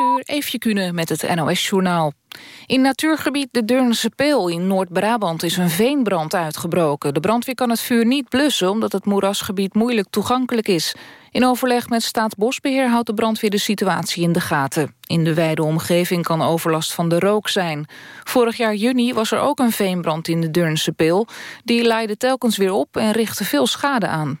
uur, Eefje Kunnen met het NOS-journaal. In natuurgebied de Deurnse Peel in Noord-Brabant is een veenbrand uitgebroken. De brandweer kan het vuur niet blussen omdat het moerasgebied moeilijk toegankelijk is. In overleg met Staatsbosbeheer houdt de brandweer de situatie in de gaten. In de wijde omgeving kan overlast van de rook zijn. Vorig jaar juni was er ook een veenbrand in de Deurnse Peel. Die leidde telkens weer op en richtte veel schade aan.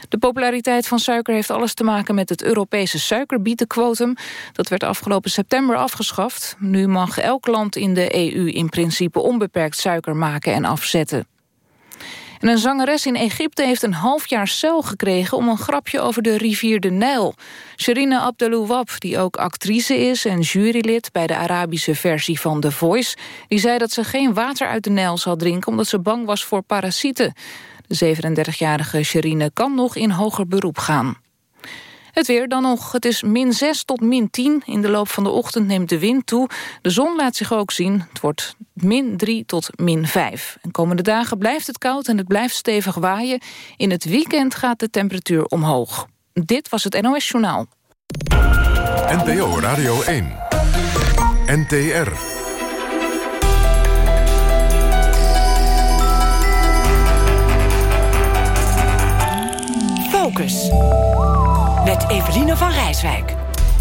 De populariteit van suiker heeft alles te maken met het Europese suikerbietenquotum. Dat werd afgelopen september afgeschaft. Nu mag elk land in de EU in principe onbeperkt suiker maken en afzetten. En een zangeres in Egypte heeft een half jaar cel gekregen... om een grapje over de rivier de Nijl. Sherine Abdelouwab, die ook actrice is en jurylid... bij de Arabische versie van The Voice... die zei dat ze geen water uit de Nijl zal drinken... omdat ze bang was voor parasieten. De 37-jarige Sherine kan nog in hoger beroep gaan. Het weer dan nog. Het is min 6 tot min 10. In de loop van de ochtend neemt de wind toe. De zon laat zich ook zien. Het wordt min 3 tot min 5. En komende dagen blijft het koud en het blijft stevig waaien. In het weekend gaat de temperatuur omhoog. Dit was het NOS Journaal. NPO Radio 1. NTR. Focus met Eveline van Rijswijk.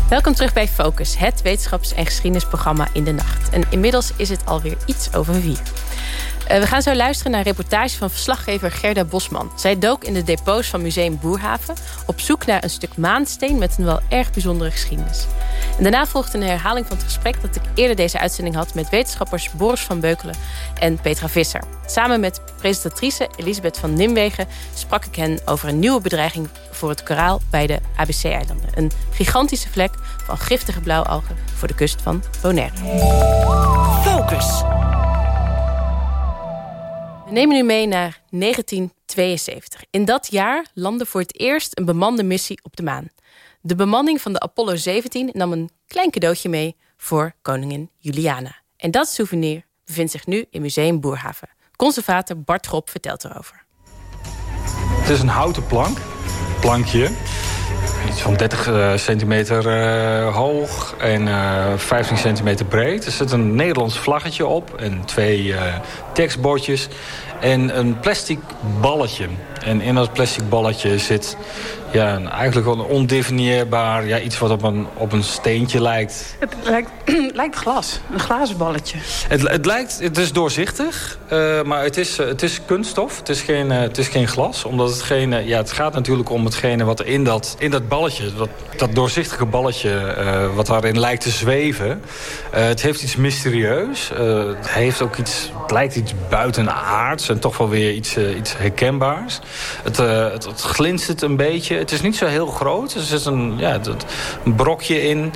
Welkom terug bij Focus, het wetenschaps- en geschiedenisprogramma in de nacht. En inmiddels is het alweer iets over vier. Uh, we gaan zo luisteren naar een reportage van verslaggever Gerda Bosman. Zij dook in de depots van Museum Boerhaven... op zoek naar een stuk maansteen met een wel erg bijzondere geschiedenis. En daarna volgt een herhaling van het gesprek... dat ik eerder deze uitzending had met wetenschappers Boris van Beukelen en Petra Visser. Samen met presentatrice Elisabeth van Nimwegen sprak ik hen over een nieuwe bedreiging voor het koraal bij de ABC-eilanden. Een gigantische vlek van giftige blauwalgen voor de kust van Bonaire. Focus. We nemen u mee naar 1972. In dat jaar landde voor het eerst een bemande missie op de maan. De bemanning van de Apollo 17 nam een klein cadeautje mee voor koningin Juliana. En dat souvenir bevindt zich nu in Museum Boerhaven. Conservator Bart Grop vertelt erover. Het is een houten plank, plankje. Iets van 30 uh, centimeter uh, hoog en uh, 15 centimeter breed. Er zit een Nederlands vlaggetje op en twee eh, tekstbordjes. En een plastic balletje. En in dat plastic balletje zit ja, eigenlijk wel een ondefinieerbaar... Ja, iets wat op een, op een steentje lijkt. Het lijkt, lijkt glas, een glazen balletje. Het, het, lijkt, het is doorzichtig, uh, maar het is, het is kunststof. Het is geen, uh, het is geen glas, omdat het geen... Uh, ja, het gaat natuurlijk om hetgene wat in dat, in dat balletje... dat, dat doorzichtige balletje wat daarin lijkt te zweven... het heeft iets mysterieus. het, heeft ook iets, het lijkt iets buitenaards en toch wel weer iets, iets herkenbaars. Het, het, het glinstert een beetje het is niet zo heel groot. Er zit een, ja, een brokje in.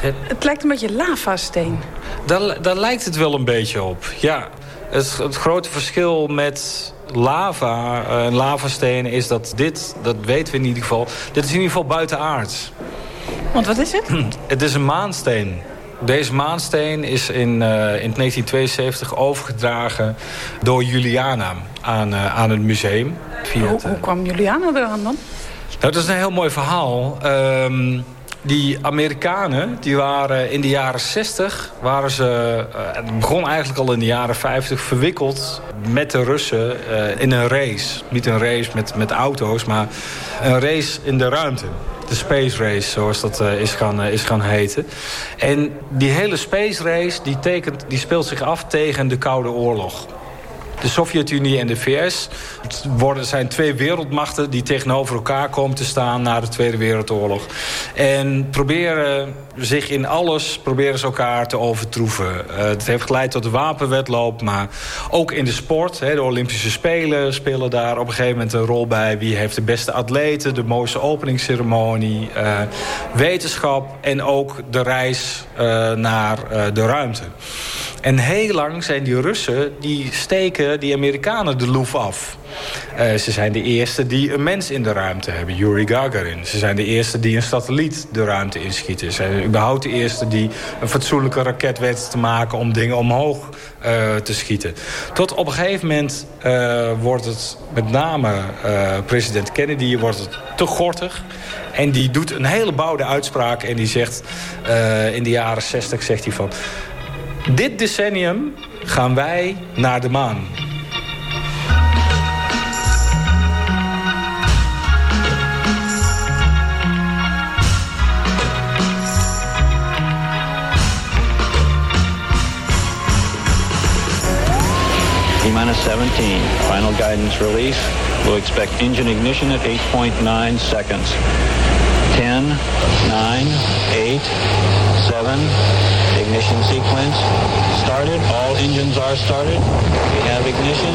Het, het lijkt een beetje lavasteen. Daar, daar lijkt het wel een beetje op, ja. Het, het grote verschil met lava en uh, is dat dit, dat weten we in ieder geval... dit is in ieder geval buitenaards. Want wat is het? Het is een maansteen. Deze maansteen is in, uh, in 1972 overgedragen door Juliana aan, uh, aan het museum. Via hoe, hoe kwam Juliana eraan dan? Nou, dat is een heel mooi verhaal. Um, die Amerikanen, die waren in de jaren 60, waren ze, uh, het begon eigenlijk al in de jaren 50, verwikkeld met de Russen uh, in een race. Niet een race met, met auto's, maar een race in de ruimte. De Space Race, zoals dat is, gaan, is gaan heten. En die hele Space Race die tekent, die speelt zich af tegen de Koude Oorlog de Sovjet-Unie en de VS. Worden, zijn twee wereldmachten die tegenover elkaar komen te staan... na de Tweede Wereldoorlog. En proberen zich in alles proberen ze elkaar te overtroeven. Uh, het heeft geleid tot de wapenwedloop, maar ook in de sport. Hè, de Olympische Spelen spelen daar op een gegeven moment een rol bij. Wie heeft de beste atleten, de mooiste openingsceremonie... Uh, wetenschap en ook de reis uh, naar de ruimte. En heel lang zijn die Russen, die steken die Amerikanen de loef af. Uh, ze zijn de eerste die een mens in de ruimte hebben, Yuri Gagarin. Ze zijn de eerste die een satelliet de ruimte inschieten. Ze zijn überhaupt de eerste die een fatsoenlijke raket te maken... om dingen omhoog uh, te schieten. Tot op een gegeven moment uh, wordt het met name president Kennedy wordt het te gortig. En die doet een hele bouwde uitspraak en die zegt in de jaren 60 zegt hij van... Dit decennium gaan wij naar de maan. 17. Final guidance release. We'll expect engine ignition at 8.9 seconds. 10, 9, 8, 7, ignition sequence started. All engines are started. We have ignition.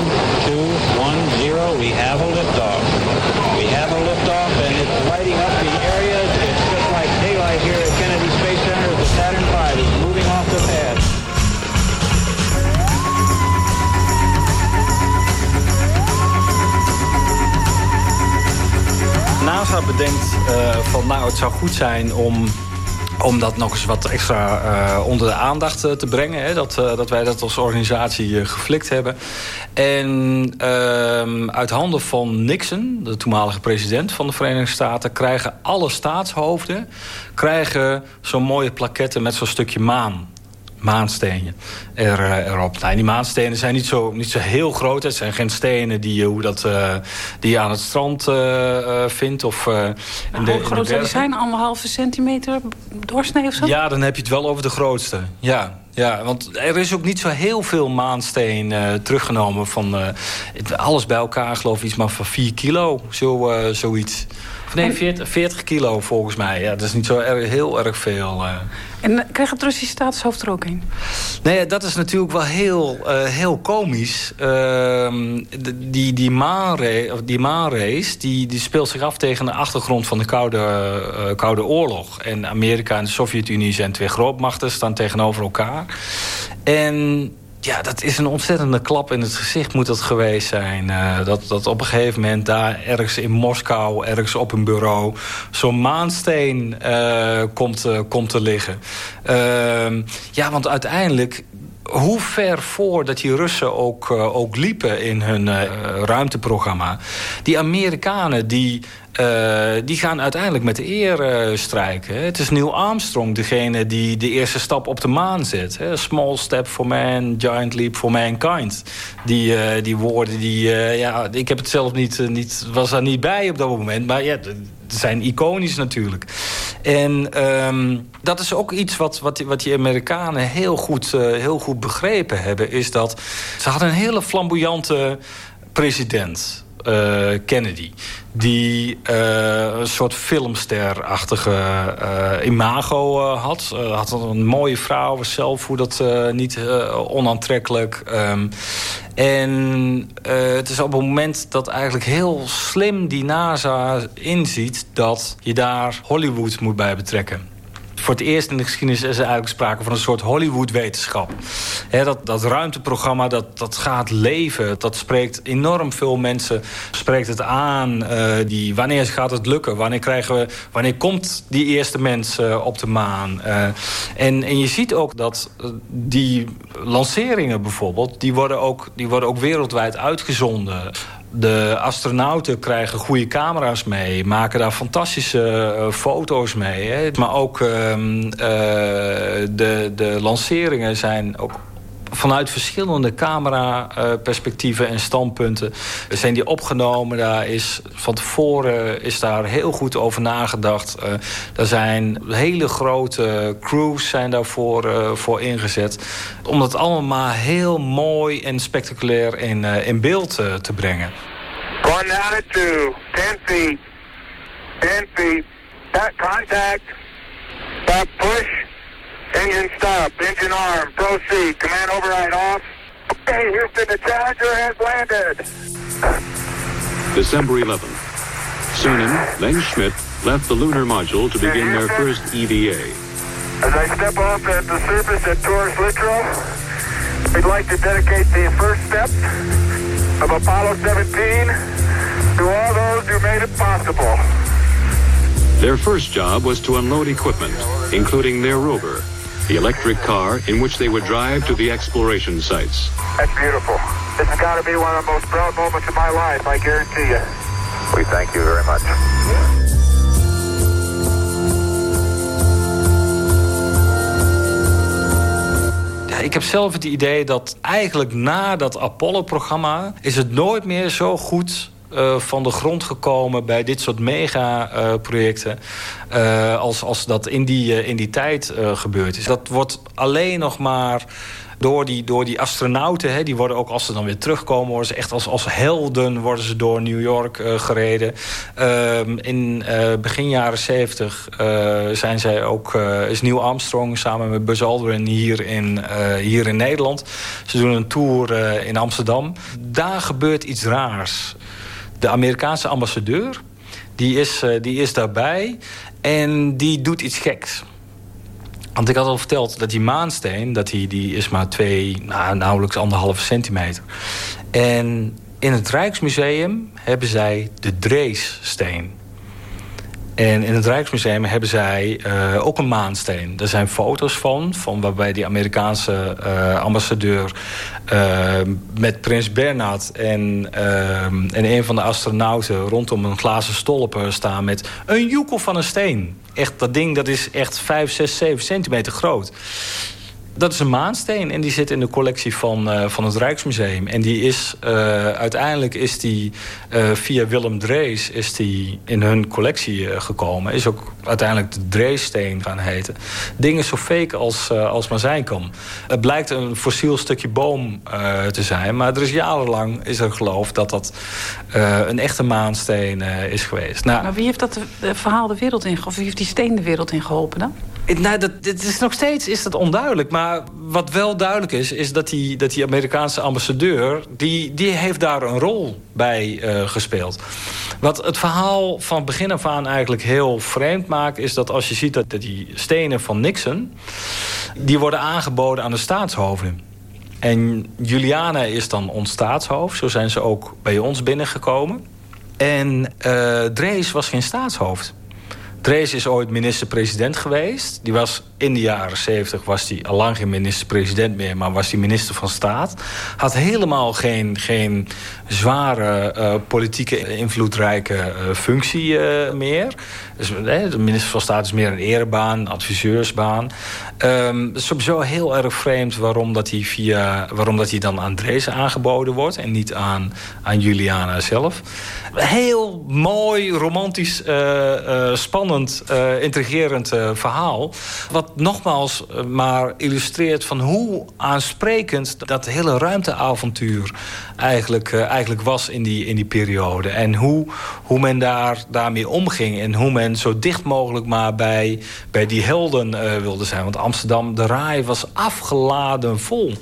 Two, one, zero. We have a liftoff. NASA bedenkt uh, van nou het zou goed zijn om om dat nog eens wat extra uh, onder de aandacht uh, te brengen. Hè, dat, dat wij dat als organisatie geflikt hebben. En ehm, uit handen van Nixon, de toenmalige president van de Verenigde Staten... krijgen alle staatshoofden krijgen zo'n mooie plaketten met zo'n stukje maan maanstenen er, uh, erop. Nou, die maanstenen zijn niet zo, niet zo heel groot. Het zijn geen stenen die, hoe dat, uh, die je aan het strand uh, vindt. Of, nou, in de, hoe groot die zijn? Anderhalve centimeter doorsnee of zo? Ja, dan heb je het wel over de grootste. Ja, ja, want er is ook niet zo heel veel maansteen uh, teruggenomen. Van, uh, alles bij elkaar geloof ik iets maar van 4 kilo, zo, uh, zoiets. Nee, 40, 40, kilo volgens mij. Ja, dat is niet zo erg, heel erg veel. Uh. En krijgt het Russische staatshoofd er ook in? Nee, dat is natuurlijk wel heel, uh, heel komisch. Uh, die, die, maanrace, die maanrace die, die speelt zich af tegen de achtergrond van de Koude, Koude Oorlog. En Amerika en de Sovjet-Unie zijn twee grootmachten, staan tegenover elkaar. En ja, dat is een ontzettende klap in het gezicht moet dat geweest zijn. Uh, dat, dat op een gegeven moment daar ergens in Moskou, ergens op een bureau... zo'n maansteen uh, komt, uh, komt te liggen. Ehm, ja, want uiteindelijk hoe ver voor dat die Russen ook, uh, ook liepen in hun uh, ruimteprogramma. Die Amerikanen die uh, die gaan uiteindelijk met de eer strijken. Het is Neil Armstrong degene die de eerste stap op de maan zet. Hè? Small step for man, giant leap for mankind. Die, die woorden, die, ja, ik heb het zelf niet, niet, was daar niet bij op dat moment. Maar ja, zijn iconisch natuurlijk. En um, dat is ook iets wat, wat, wat die Amerikanen heel goed, heel goed begrepen hebben. Is dat ze hadden een hele flamboyante president uh, Kennedy. Die uh, een soort filmsterachtige uh, imago had. had een mooie vrouw, zelf hoe dat niet onaantrekkelijk. Um, en het is op het moment dat eigenlijk heel slim die NASA inziet... dat je daar Hollywood moet bij betrekken voor het eerst in de geschiedenis is er eigenlijk sprake van een soort Hollywood-wetenschap. dat, dat ruimteprogramma, dat, dat gaat leven. Dat spreekt enorm veel mensen, spreekt het aan. Uh, die, wanneer gaat het lukken? Wanneer, krijgen we, wanneer komt die eerste mens uh, op de maan? Uh, en, en je ziet ook dat die lanceringen bijvoorbeeld... die worden ook, die worden ook wereldwijd uitgezonden de astronauten krijgen goede camera's mee, maken daar fantastische uh, foto's mee. Hè. Maar ook um, uh, de, de lanceringen zijn ook vanuit verschillende camera-perspectieven en standpunten zijn die opgenomen. Daar is van tevoren is daar heel goed over nagedacht. Uh, er zijn hele grote crews zijn daarvoor uh, voor ingezet. Om dat allemaal heel mooi en spectaculair in, in beeld te brengen. At two, 10 feet, 10 feet, that contact, stop push, engine stop, engine arm, proceed, command override off. Okay, Houston, the Challenger has landed. December 11th. Sunan, then Schmidt left the lunar module to begin their first EVA. As I step off at the surface at Taurus Littrow, we'd like to dedicate the first step of Apollo 17 to all those who made it possible. Their first job was to unload equipment, including their rover, the electric car in which they would drive to the exploration sites. That's beautiful. This has got to be one of the most proud moments of my life, I guarantee you. We thank you very much. ik heb zelf het idee dat eigenlijk na dat Apollo-programma... is het nooit meer zo goed uh, van de grond gekomen bij dit soort megaprojecten... Uh, als, als dat in die, uh, in die tijd gebeurd is. Dat wordt alleen nog maar door die, door die astronauten, hè, die worden ook als ze dan weer terugkomen... worden ze echt als, als helden worden ze door New York gereden. Uh, in begin jaren 70 zijn zij ook, is Neil Armstrong samen met Buzz Aldrin hier in, hier in Nederland. Ze doen een tour in Amsterdam. Daar gebeurt iets raars. De Amerikaanse ambassadeur, die is, die is daarbij en die doet iets geks. Want ik had al verteld dat die maansteen, dat die, die is maar twee, nou, nauwelijks anderhalve centimeter. En in het Rijksmuseum hebben zij de Dreessteen. En in het Rijksmuseum hebben zij uh, ook een maansteen. Er zijn foto's van, van waarbij die Amerikaanse uh, ambassadeur... Uh, met prins Bernhard en, en een van de astronauten... rondom een glazen stolpen staan met een joekel van een steen. Echt, dat ding dat is echt 5, 6, 7 centimeter groot. Dat is een maansteen en die zit in de collectie van, uh, van het Rijksmuseum. En die is, uh, uiteindelijk is die uh, via Willem Drees is die in hun collectie gekomen. Is ook uiteindelijk de Dreessteen gaan heten. Dingen zo fake als, als maar zijn kan. Het blijkt een fossiel stukje boom te zijn. Maar er is jarenlang is er geloof dat dat een echte maansteen is geweest. Nou, maar wie heeft dat verhaal de wereld in Of wie heeft die steen de wereld in geholpen dan? Nou, dat, is nog steeds is dat onduidelijk. Maar wat wel duidelijk is, is dat die, dat die Amerikaanse ambassadeur... Die, die heeft daar een rol bij uh, gespeeld. Wat het verhaal van begin af aan eigenlijk heel vreemd maakt... is dat als je ziet dat die stenen van Nixon... die worden aangeboden aan de staatshoofden. En Juliana is dan ons staatshoofd. Zo zijn ze ook bij ons binnengekomen. En uh, Drees was geen staatshoofd. Drees is ooit minister-president geweest. Die was in de jaren 70 was hij al lang geen minister-president meer... maar was hij minister van Staat. Had helemaal geen, geen zware uh, politieke invloedrijke uh, functie uh, meer. Dus, de minister van Staat is meer een erebaan, adviseursbaan. Um, het is sowieso heel erg vreemd waarom dat hij, via, waarom dat hij dan aan Drees aangeboden wordt... en niet aan, aan Juliana zelf. Heel mooi, romantisch, spannend, intrigerend verhaal... wat nogmaals eh, maar illustreert van hoe aansprekend dat hele ruimteavontuur eigenlijk, eigenlijk was in die, in die periode. En hoe, hoe men daar, daarmee omging en hoe men zo dicht mogelijk maar bij, bij die helden uh, wilde zijn. Want Amsterdam, de raai was afgeladen vol. Uh,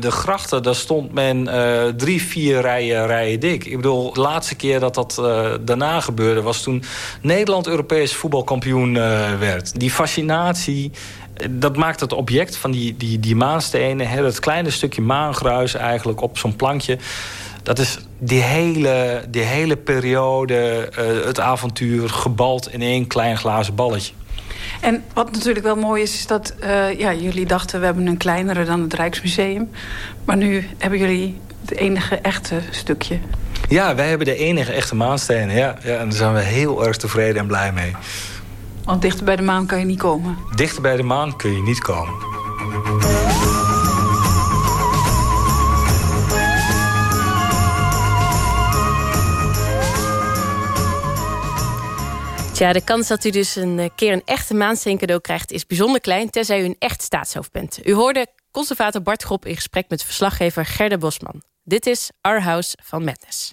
de grachten, daar stond men uh, drie, vier rijen, rijen dik. Ik bedoel, de laatste keer dat dat daarna gebeurde... was toen Nederland Europees voetbalkampioen werd. Die fascinatie dat maakt het object van die, die, die maanstenen... Dat kleine stukje maangruis eigenlijk op zo'n plankje... dat is die hele, die hele periode, het avontuur... gebald in één klein glazen balletje. En wat natuurlijk wel mooi is, is dat uh, ja, jullie dachten... we hebben een kleinere dan het Rijksmuseum. Maar nu hebben jullie het enige echte stukje. Ja, wij hebben de enige echte maanstenen. Ja, ja, en daar zijn we heel erg tevreden en blij mee. Want dichter bij de maan kan je niet komen? Dichter bij de maan kun je niet komen. Tja, de kans dat u dus een eh, keer een echte maansteen cadeau krijgt... is bijzonder klein, tenzij u een echt staatshoofd bent. U hoorde conservator Bart Grop in gesprek met verslaggever Gerda Bosman. Dit is Our House van Madness.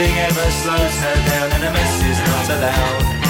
Nothing ever slows her down, and a mess is not allowed.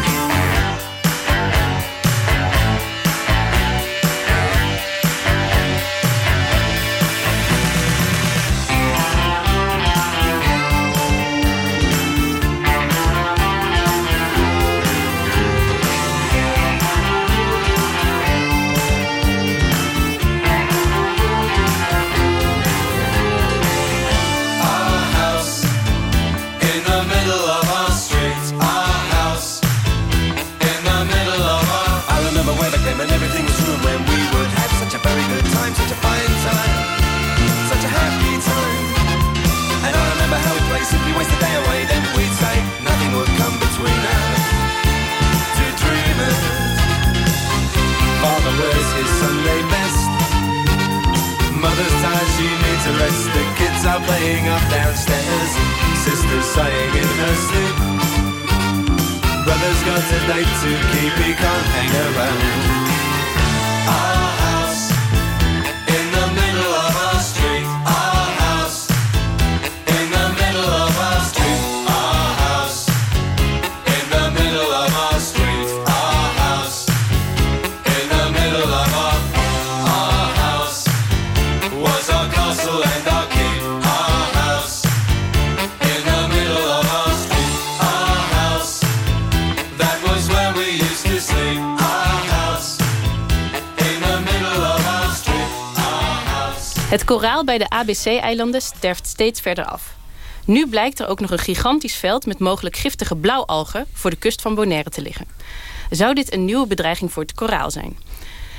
Koraal bij de ABC-eilanden sterft steeds verder af. Nu blijkt er ook nog een gigantisch veld met mogelijk giftige blauwalgen voor de kust van Bonaire te liggen. Zou dit een nieuwe bedreiging voor het koraal zijn?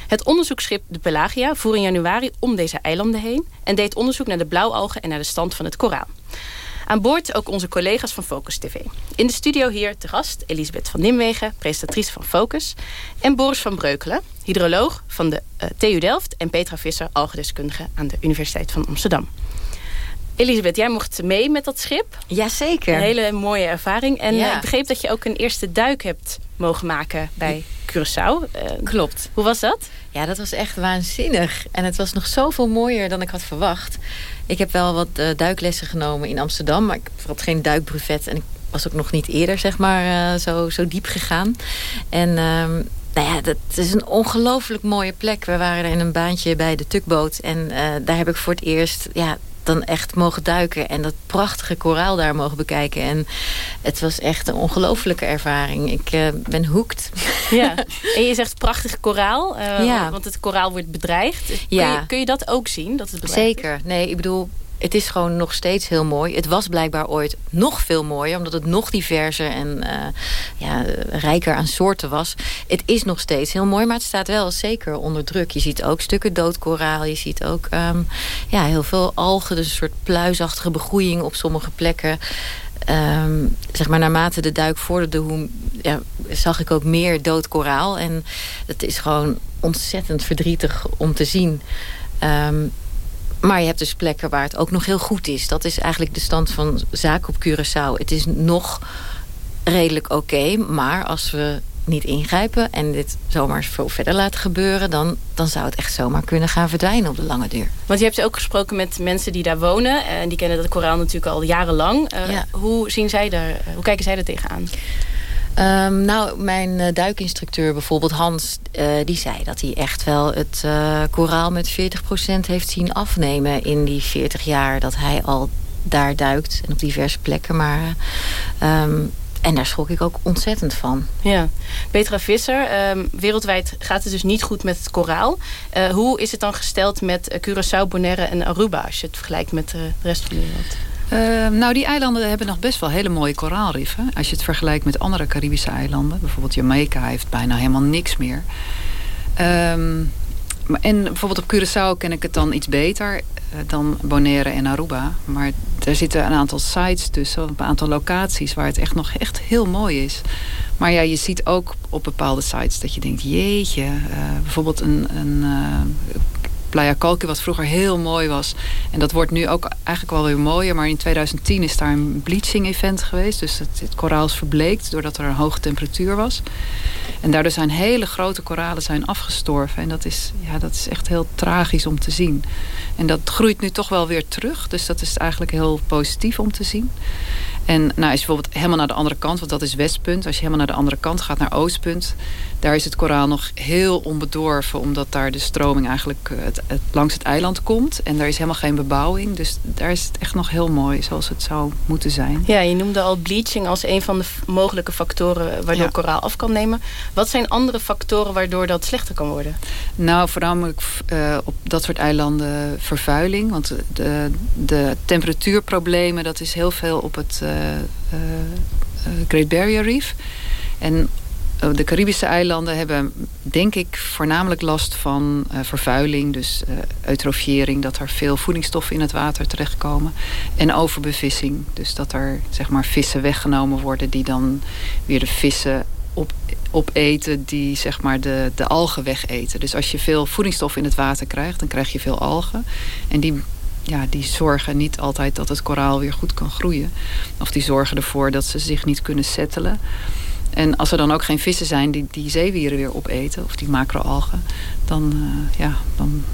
Het onderzoeksschip de Pelagia voer in januari om deze eilanden heen en deed onderzoek naar de blauwalgen en naar de stand van het koraal. Aan boord ook onze collega's van Focus TV. In de studio hier te gast Elisabeth van Nimwegen, presentatrice van Focus... en Boris van Breukelen, hydroloog van de eh, TU Delft... en Petra Visser, algedeskundige aan de Universiteit van Amsterdam. Elisabeth, jij mocht mee met dat schip. Jazeker. Een hele mooie ervaring. En Ja. eh, ik begreep dat je ook een eerste duik hebt mogen maken bij Curaçao. Eh, Klopt. hoe was dat? Ja, dat was echt waanzinnig. En het was nog zoveel mooier dan ik had verwacht. Ik heb wel wat eh, duiklessen genomen in Amsterdam. Maar ik had geen duikbrevet. En ik was ook nog niet eerder, zeg maar, eh, zo, zo diep gegaan. En... ehm, nou ja, dat is een ongelooflijk mooie plek. We waren er in een baantje bij de tukboot. En daar heb ik voor het eerst ja, dan echt mogen duiken. En dat prachtige koraal daar mogen bekijken. En het was echt een ongelofelijke ervaring. Ik eh, ben hooked. Ja. En je zegt prachtig koraal. eh, Ja. Want het koraal wordt bedreigd. Kun, Ja. je, kun je dat ook zien? Dat het is? Zeker. Nee, ik bedoel, het is gewoon nog steeds heel mooi. Het was blijkbaar ooit nog veel mooier... omdat het nog diverser en uh, ja, rijker aan soorten was. Het is nog steeds heel mooi, maar het staat wel zeker onder druk. Je ziet ook stukken doodkoraal. Je ziet ook um, ja, heel veel algen, dus een soort pluisachtige begroeiing op sommige plekken. Um, zeg maar, naarmate de duik vorderde, hoe, ja, zag ik ook meer dood koraal. En het is gewoon ontzettend verdrietig om te zien. Um, maar je hebt dus plekken waar het ook nog heel goed is. Dat is eigenlijk de stand van zaken op Curaçao. Het is nog redelijk oké, maar als we niet ingrijpen... en dit zomaar veel verder laten gebeuren... Dan, dan zou het echt zomaar kunnen gaan verdwijnen op de lange duur. Want je hebt ook gesproken met mensen die daar wonen... en die kennen dat koraal natuurlijk al jarenlang. Uh, hoe, zien zij daar, hoe kijken zij er tegenaan? Um, nou, mijn uh, duikinstructeur bijvoorbeeld, Hans, uh, die zei dat hij echt wel het uh, koraal met 40% heeft zien afnemen in die 40 jaar dat hij al daar duikt en op diverse plekken. Maar, um, en daar schrok ik ook ontzettend van. Ja. Petra Visser, um, wereldwijd gaat het dus niet goed met het koraal. hoe is het dan gesteld met Curaçao, Bonaire en Aruba als je het vergelijkt met de rest van de wereld? Uh, nou, die eilanden hebben nog best wel hele mooie koraalriffen. Als je het vergelijkt met andere Caribische eilanden. Bijvoorbeeld Jamaica heeft bijna helemaal niks meer. Um, en bijvoorbeeld op Curaçao ken ik het dan iets beter uh, dan Bonaire en Aruba. Maar er zitten een aantal sites tussen, een aantal locaties... waar het echt nog echt heel mooi is. Maar ja, je ziet ook op bepaalde sites dat je denkt... jeetje, uh, bijvoorbeeld een, een Playa Kalki, wat vroeger heel mooi was. En dat wordt nu ook eigenlijk wel weer mooier. Maar in 2010 is daar een bleaching event geweest. Dus het, het koraal is verbleekt doordat er een hoge temperatuur was. En daardoor zijn hele grote koralen zijn afgestorven. En dat is, ja, dat is echt heel tragisch om te zien. En dat groeit nu toch wel weer terug. Dus dat is eigenlijk heel positief om te zien. En nou, als je bijvoorbeeld helemaal naar de andere kant, want dat is westpunt. Als je helemaal naar de andere kant gaat, naar oostpunt. Daar is het koraal nog heel onbedorven. Omdat daar de stroming eigenlijk eh, het, het, langs het eiland komt. En daar is helemaal geen bebouwing. Dus daar is het echt nog heel mooi zoals het zou moeten zijn. Ja, je noemde al bleaching als een van de mogelijke factoren waardoor koraal af kan nemen. Wat zijn andere factoren waardoor dat slechter kan worden? Nou, voornamelijk uh, op dat soort eilanden vervuiling. Want de, de temperatuurproblemen, dat is heel veel op het uh, Great Barrier Reef. En de Caribische eilanden hebben, denk ik, voornamelijk last van vervuiling. Dus eutrofiëring, dat er veel voedingsstoffen in het water terechtkomen. En overbevissing, dus dat er zeg maar, vissen weggenomen worden... die dan weer de vissen op, opeten die zeg maar, de, de algen wegeten. Dus als je veel voedingsstoffen in het water krijgt, dan krijg je veel algen. En die ja, die zorgen niet altijd dat het koraal weer goed kan groeien. Of die zorgen ervoor dat ze zich niet kunnen settelen. En als er dan ook geen vissen zijn die die zeewieren weer opeten, of die macroalgen, dan, uh, ja, dan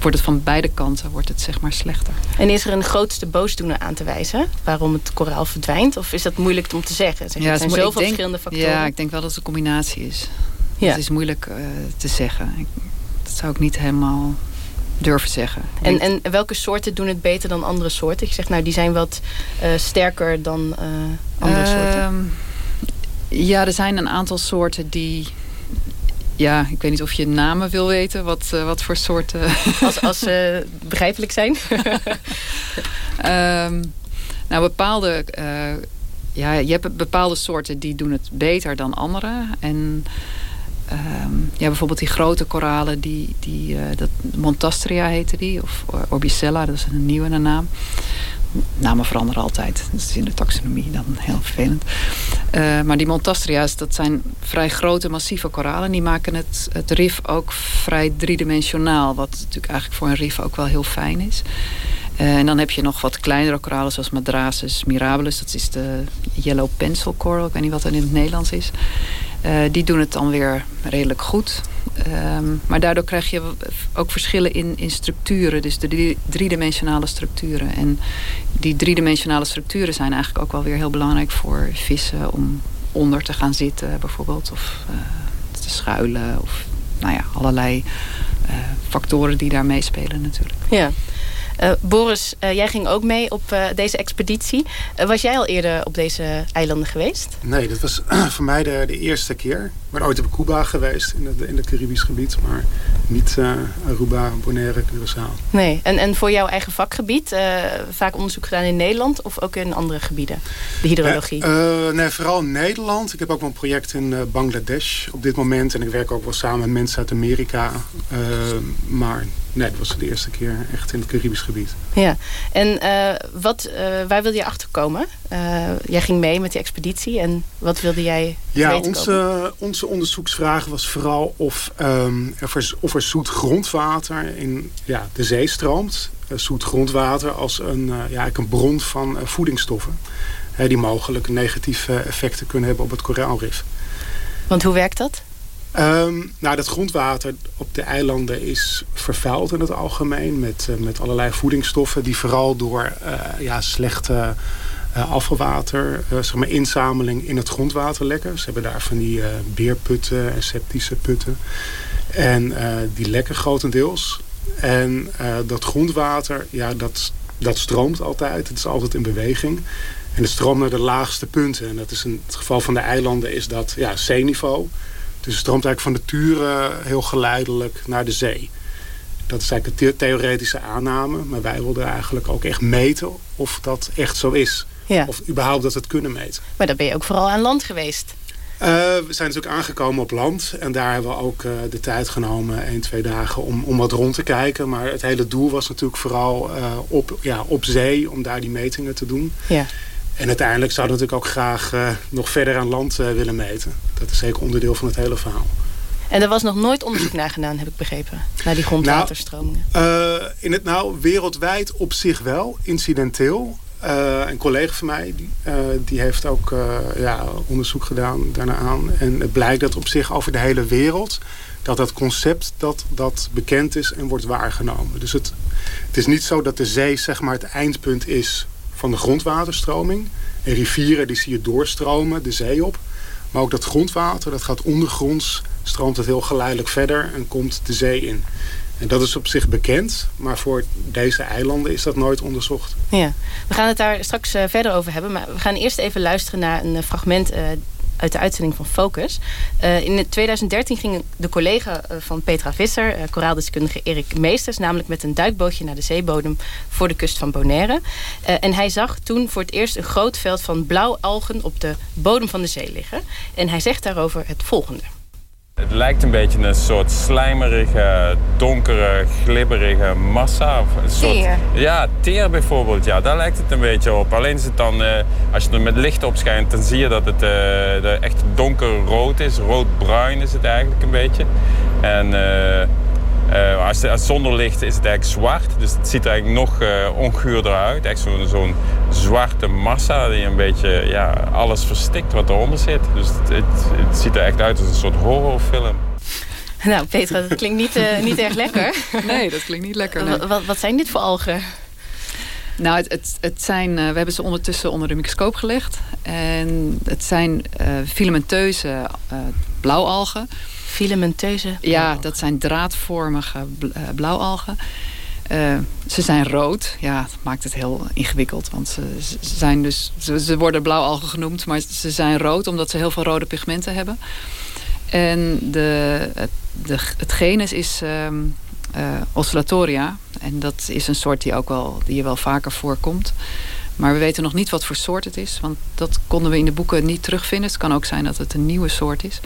wordt het van beide kanten wordt het, zeg maar, slechter. En is er een grootste boosdoener aan te wijzen waarom het koraal verdwijnt? Of is dat moeilijk om te zeggen? Zeg, ja, er zijn zoveel denk, verschillende factoren. Ja, ik denk wel dat het een combinatie is. Ja. Het is moeilijk uh, te zeggen. Ik, dat zou ik niet helemaal durven zeggen. En, en welke soorten doen het beter dan andere soorten? Je zegt, nou, die zijn wat uh, sterker dan uh, andere uh, soorten. Ja, er zijn een aantal soorten die... Ja, ik weet niet of je namen wil weten. Wat, uh, wat voor soorten... Als, als ze begrijpelijk zijn. um, nou, bepaalde... ja, je hebt bepaalde soorten die doen het beter dan andere. En... Um, ja, bijvoorbeeld die grote koralen, die, die, uh, dat Montastria heette die, of Orbicella, dat is een nieuwe naam. Namen veranderen altijd, dat is in de taxonomie dan heel vervelend. Uh, maar die Montastria's, dat zijn vrij grote, massieve koralen. Die maken het, het rif ook vrij driedimensionaal, wat natuurlijk eigenlijk voor een rif ook wel heel fijn is. Uh, en dan heb je nog wat kleinere koralen zoals Madrasis mirabilis. Dat is de yellow pencil coral. Ik weet niet wat dat in het Nederlands is. Uh, die doen het dan weer redelijk goed. Um, maar daardoor krijg je ook verschillen in, in structuren. Dus de driedimensionale structuren. En die driedimensionale structuren zijn eigenlijk ook wel weer heel belangrijk voor vissen. Om onder te gaan zitten bijvoorbeeld. Of uh, te schuilen. Of nou ja, allerlei uh, factoren die daar meespelen natuurlijk. Ja. Uh, Boris, uh, jij ging ook mee op uh, deze expeditie. was jij al eerder op deze eilanden geweest? Nee, dat was voor mij de, de, eerste keer. Ik ben ooit op Cuba geweest, in het, in het Caribisch gebied. Maar niet Aruba, Bonaire, Curaçao. Nee, en, en voor jouw eigen vakgebied? vaak onderzoek gedaan in Nederland of ook in andere gebieden? De hydrologie? nee, vooral in Nederland. Ik heb ook wel een project in Bangladesh op dit moment. En ik werk ook wel samen met mensen uit Amerika. maar nee, dat was de eerste keer echt in het Caribisch gebied. Ja, en uh, wat, uh, waar wilde je achterkomen? Uh, jij ging mee met die expeditie en wat wilde jij Ja, onze, onze onderzoeksvraag was vooral of, um, of, er, of er zoet grondwater in ja, de zee stroomt. zoet grondwater als een, ja, een bron van voedingsstoffen. die mogelijk negatieve effecten kunnen hebben op het koraalrif. Want hoe werkt dat? Um, nou, dat grondwater op de eilanden is vervuild in het algemeen... met, uh, met allerlei voedingsstoffen die vooral door uh, ja, slechte uh, afvalwater... zeg maar inzameling in het grondwater lekken. Ze hebben daar van die beerputten en septische putten. En die lekken grotendeels. En dat grondwater, ja, dat, dat stroomt altijd. Het is altijd in beweging. En het stroomt naar de laagste punten. En dat is in het geval van de eilanden is dat ja, zeeniveau... Dus het stroomt eigenlijk van de Turen heel geleidelijk naar de zee. Dat is eigenlijk een theoretische aanname. Maar wij wilden eigenlijk ook echt meten of dat echt zo is. Ja. Of überhaupt dat we het kunnen meten. Maar dan ben je ook vooral aan land geweest. Uh, we zijn natuurlijk aangekomen op land. En daar hebben we ook uh, de tijd genomen, één, twee dagen, om, om wat rond te kijken. Maar het hele doel was natuurlijk vooral uh, op, ja, op zee, om daar die metingen te doen. Ja. En uiteindelijk zouden we natuurlijk ook graag uh, nog verder aan land uh, willen meten. Dat is zeker onderdeel van het hele verhaal. En er was nog nooit onderzoek naar gedaan, heb ik begrepen. Naar die grondwaterstromingen. Nou, uh, in het nou wereldwijd op zich wel, incidenteel. een collega van mij, die, die heeft ook ja, onderzoek gedaan daarna aan. En het blijkt dat op zich over de hele wereld... dat dat concept dat, dat bekend is en wordt waargenomen. Dus het, het is niet zo dat de zee zeg maar, het eindpunt is van de grondwaterstroming. En rivieren die zie je doorstromen de zee op. Maar ook dat grondwater, dat gaat ondergronds, stroomt het heel geleidelijk verder en komt de zee in. En dat is op zich bekend, maar voor deze eilanden is dat nooit onderzocht. Ja, we gaan het daar straks uh, verder over hebben. Maar we gaan eerst even luisteren naar een fragment uh, uit de uitzending van Focus. Uh, in 2013 ging de collega eh, van Petra Visser, uh, koraaldeskundige Erik Meesters, namelijk met een duikbootje naar de zeebodem voor de kust van Bonaire. en hij zag toen voor het eerst een groot veld van blauwalgen op de bodem van de zee liggen. En hij zegt daarover het volgende. Het lijkt een beetje een soort slijmerige, donkere, glibberige massa. Een soort, teer? Ja, teer bijvoorbeeld. Ja, daar lijkt het een beetje op. Alleen is het dan, uh, als je er met licht op schijnt, dan zie je dat het uh, echt donkerrood is. Roodbruin is het eigenlijk een beetje. En... Uh, uh, als, het, als, zonder licht is het eigenlijk zwart. Dus het ziet er eigenlijk nog uh, onguurder uit. Echt zo'n zo'n zwarte massa die een beetje ja, alles verstikt wat eronder zit. Dus het, het, het, ziet er echt uit als een soort horrorfilm. Nou, Petra, dat klinkt niet, uh, niet erg lekker. Nee, dat klinkt niet lekker. Nee. Wat, wat zijn dit voor algen? Nou, het, het, het zijn, we hebben ze ondertussen onder de microscoop gelegd. En het zijn filamenteuze blauwalgen filamenteuze Ja, dat zijn draadvormige eh, blauwalgen. Uh, ze zijn rood. Ja, dat maakt het heel ingewikkeld. Want ze, ze zijn dus, ze, ze, worden blauwalgen genoemd, maar ze zijn rood omdat ze heel veel rode pigmenten hebben. En de, het, de, het genus is um, uh, oscillatoria. En dat is een soort die, ook wel, die je wel vaker voorkomt. Maar we weten nog niet wat voor soort het is. Want dat konden we in de boeken niet terugvinden. Het kan ook zijn dat het een nieuwe soort is.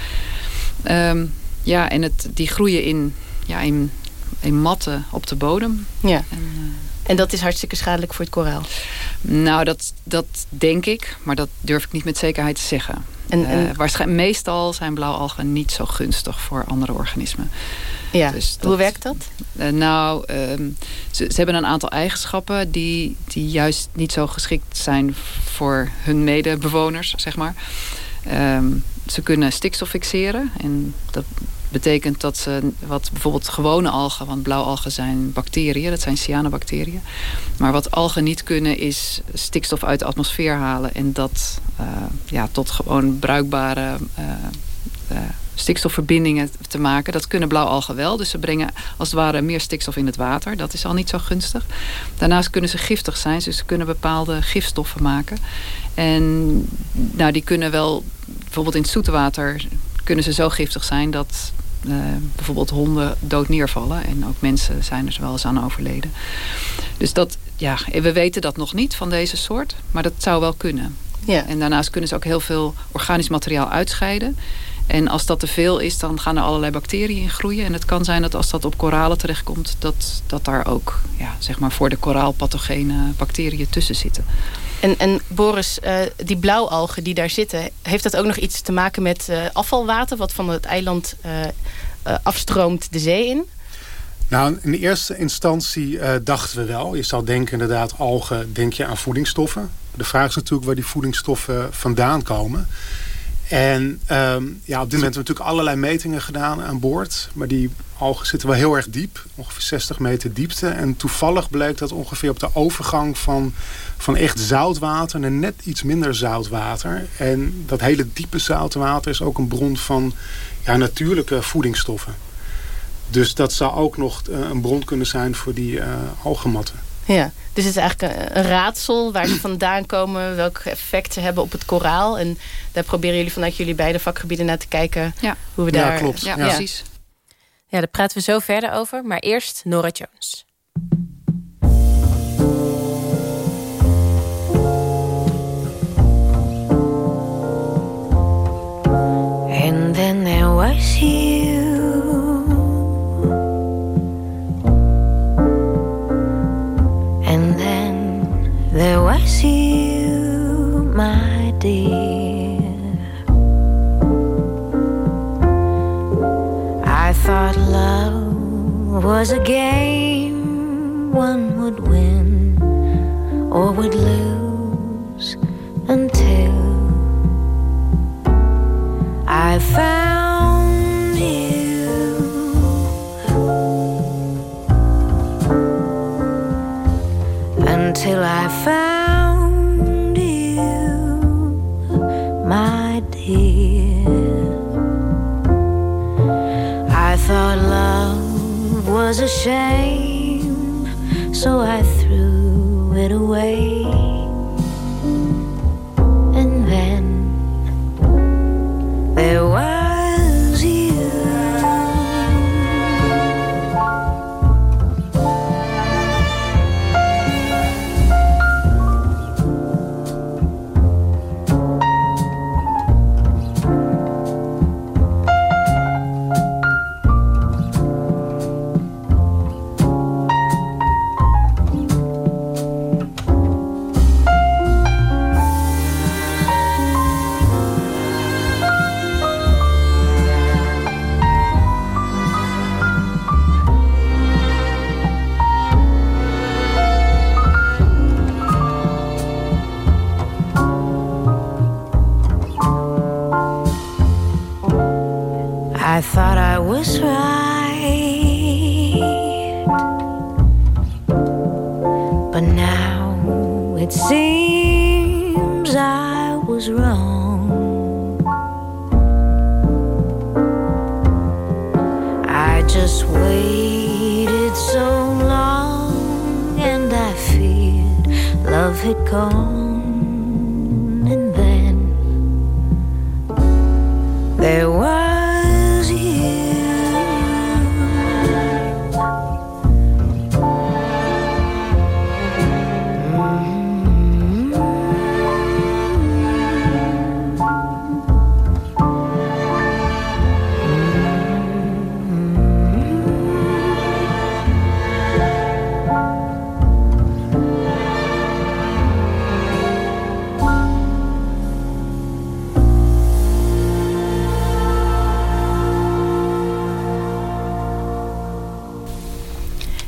Um, ja, en het, die groeien in, ja, in, in matten op de bodem. Ja. En, uh, en dat is hartstikke schadelijk voor het koraal? Nou, dat, dat denk ik. Maar dat durf ik niet met zekerheid te zeggen. En, en... Uh, waarschijnlijk, meestal zijn blauwalgen niet zo gunstig voor andere organismen. Ja, dus dat, hoe werkt dat? Uh, nou, um, ze, ze, hebben een aantal eigenschappen die, die juist niet zo geschikt zijn voor hun medebewoners, zeg maar. Um, ze kunnen stikstof fixeren. En dat betekent dat ze wat bijvoorbeeld gewone algen, want blauwalgen zijn bacteriën, dat zijn cyanobacteriën. Maar wat algen niet kunnen is stikstof uit de atmosfeer halen en dat uh, ja, tot gewoon bruikbare uh, uh, stikstofverbindingen te maken. Dat kunnen blauwalgen wel. Dus ze brengen als het ware meer stikstof in het water. Dat is al niet zo gunstig. Daarnaast kunnen ze giftig zijn. Dus ze kunnen bepaalde gifstoffen maken. En nou, die kunnen wel, bijvoorbeeld in het zoete water... kunnen ze zo giftig zijn dat uh, bijvoorbeeld honden dood neervallen. En ook mensen zijn er wel eens aan overleden. Dus dat, ja, we weten dat nog niet van deze soort. Maar dat zou wel kunnen. Ja. En daarnaast kunnen ze ook heel veel organisch materiaal uitscheiden. En als dat te veel is, dan gaan er allerlei bacteriën in groeien. En het kan zijn dat als dat op koralen terechtkomt... dat, dat daar ook ja, zeg maar voor de koraalpathogene bacteriën tussen zitten. En, en Boris, uh, die blauwalgen die daar zitten... heeft dat ook nog iets te maken met uh, afvalwater... wat van het eiland uh, afstroomt de zee in? Nou, in eerste instantie dachten we wel. Je zou denken inderdaad, algen, denk je aan voedingsstoffen. De vraag is natuurlijk waar die voedingsstoffen vandaan komen... En um, ja, op dit moment hebben we natuurlijk allerlei metingen gedaan aan boord. Maar die algen zitten wel heel erg diep. Ongeveer 60 meter diepte. En toevallig bleek dat ongeveer op de overgang van, van echt zoutwater... naar net iets minder zoutwater. En dat hele diepe zoutwater is ook een bron van ja, natuurlijke voedingsstoffen. Dus dat zou ook nog eh, een bron kunnen zijn voor die uh, algenmatten. Ja, dus het is eigenlijk een, raadsel waar ze vandaan komen, welke effecten hebben op het koraal. En daar proberen jullie vanuit jullie beide vakgebieden naar te kijken ja. hoe we daar... Ja, klopt. Ja, precies. Ja, daar praten we zo verder over. Maar eerst Nora Jones. And then there was you There was you, my dear. I thought love was a game one would win or would lose until I found Until I found you, my dear. I thought love was a shame, so I threw it away.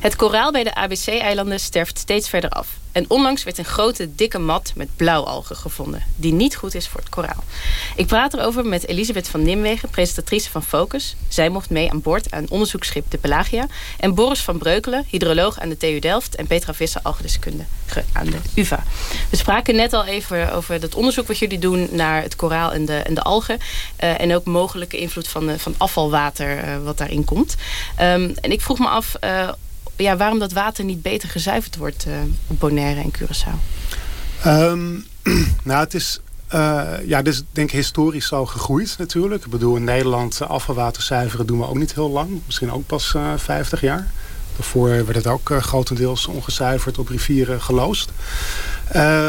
Het koraal bij de ABC-eilanden sterft steeds verder af. En onlangs werd een grote, dikke mat met blauwalgen gevonden... die niet goed is voor het koraal. Ik praat erover met Elisabeth van Nimwegen, presentatrice van Focus. Zij mocht mee aan boord aan onderzoeksschip de Pelagia. En Boris van Breukelen, hydroloog aan de TU Delft... en Petra Visser, algedeskundige aan de UvA. We spraken net al even over het onderzoek wat jullie doen... naar het koraal en de, en de algen. Uh, en ook mogelijke invloed van, uh, van afvalwater uh, wat daarin komt. Um, en ik vroeg me af ja, waarom dat water niet beter gezuiverd wordt op Bonaire en Curaçao. Um, nou, het is uh, ja, dus denk ik historisch zo gegroeid natuurlijk. Ik bedoel, in Nederland afvalwater zuiveren doen we ook niet heel lang. Misschien ook pas uh, 50 jaar. Daarvoor werd het ook grotendeels ongezuiverd op rivieren geloosd.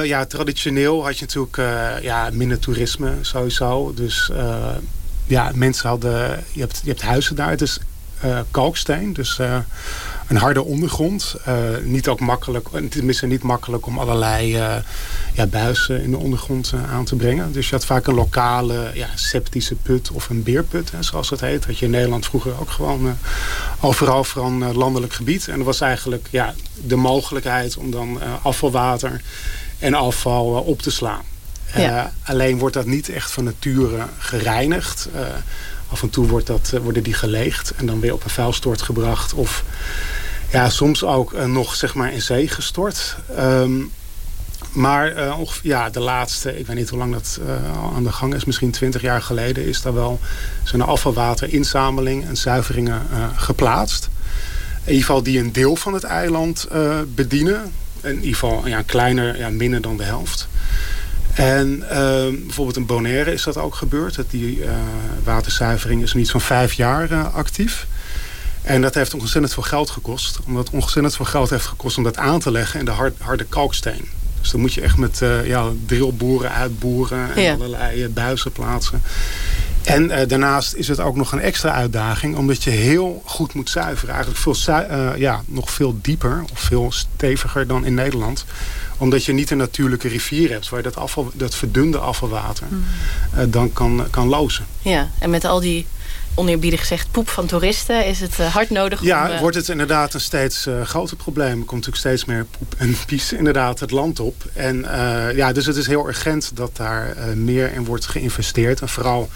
Ja, traditioneel had je natuurlijk ja, minder toerisme sowieso. Dus ja, mensen hadden... Je hebt, je hebt huizen daar. Het is kalksteen, dus een harde ondergrond. Uh, niet ook makkelijk, tenminste niet makkelijk om allerlei uh, ja, buizen in de ondergrond uh, aan te brengen. Dus je had vaak een lokale ja, septische put of een beerput, hè, zoals het heet. Dat je in Nederland vroeger ook gewoon overal van landelijk gebied. En er was eigenlijk ja, de mogelijkheid om dan afvalwater en afval op te slaan. Ja. alleen wordt dat niet echt van nature gereinigd. Af en toe wordt dat, worden die geleegd en dan weer op een vuilstort gebracht. Of ja, soms ook uh, nog zeg maar in zee gestort. Um, maar uh, ja, de laatste, ik weet niet hoe lang dat aan de gang is, misschien twintig jaar geleden is daar wel zo'n afvalwaterinzameling en zuiveringen geplaatst. In ieder geval die een deel van het eiland bedienen. In ieder geval ja, kleiner, ja, minder dan de helft. En uh, bijvoorbeeld in Bonaire is dat ook gebeurd. Dat die uh, waterzuivering is niet zo'n vijf jaar uh, actief. En dat heeft ontzettend veel geld gekost. Omdat het ontzettend veel geld heeft gekost om dat aan te leggen in de hard, harde kalksteen. Dus dan moet je echt met uh, ja, drillboeren uitboeren en ja. allerlei buizen plaatsen. En uh, daarnaast is het ook nog een extra uitdaging. Omdat je heel goed moet zuiveren. Eigenlijk veel ja, nog veel dieper of veel steviger dan in Nederland omdat je niet een natuurlijke rivier hebt... waar je dat, afval, dat verdunde afvalwater mm. uh, dan kan, kan lozen. Ja, en met al die oneerbiedig gezegd poep van toeristen... is het uh, hard nodig ja, om... Ja, wordt het inderdaad een steeds uh, groter probleem. Er komt natuurlijk steeds meer poep en pies inderdaad het land op. En ja, dus het is heel urgent dat daar meer in wordt geïnvesteerd. En vooral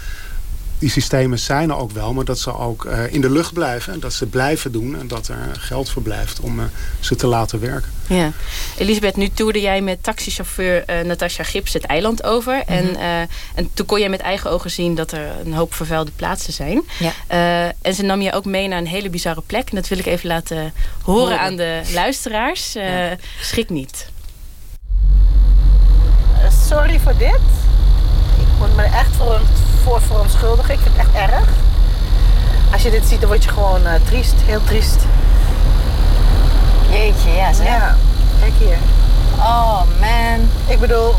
die systemen zijn er ook wel, maar dat ze ook uh, in de lucht blijven. En dat ze blijven doen en dat er geld voor blijft om uh, ze te laten werken. Ja. Elisabeth, nu toerde jij met taxichauffeur uh, Natasja Gips het eiland over. Mm -hmm. en, en toen kon jij met eigen ogen zien dat er een hoop vervuilde plaatsen zijn. Ja. en ze nam je ook mee naar een hele bizarre plek. En dat wil ik even laten horen Horen. aan de luisteraars. Ja. Schrik niet. sorry voor dit. Ik moet me echt voor voor verontschuldigen. Ik vind het echt erg. Als je dit ziet, dan word je gewoon uh, triest. Heel triest. Jeetje, ja zeg. Ja, kijk hier. Oh man. Ik bedoel,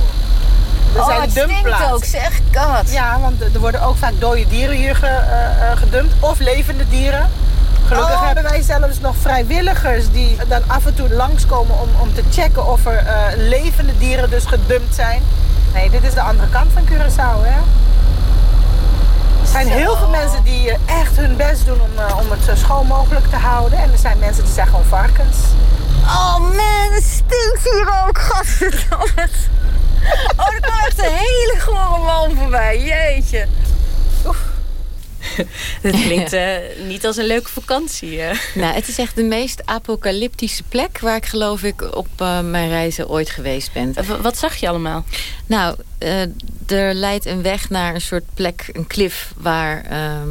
er oh, zijn het dumpplaatsen. ook, zeg God. Ja, want er worden ook vaak dode dieren hier ge, uh, gedumpt. Of levende dieren. Gelukkig oh. hebben wij zelfs nog vrijwilligers die dan af en toe langskomen om, om te checken of er uh, levende dieren dus gedumpt zijn. Nee, dit is de andere kant van Curaçao, hè? Er zijn heel veel mensen die echt hun best doen om, uh, om het zo schoon mogelijk te houden. En er zijn mensen die zijn gewoon varkens. Oh man, het stinkt hier ook, godverdomme. Oh, er kwam echt een hele gore man voorbij, jeetje. Oef. Het klinkt uh, niet als een leuke vakantie. Uh. Nou, het is echt de meest apocalyptische plek... waar ik geloof ik op uh, mijn reizen ooit geweest ben. wat zag je allemaal? Nou, er leidt een weg naar een soort plek, een klif... waar ehm,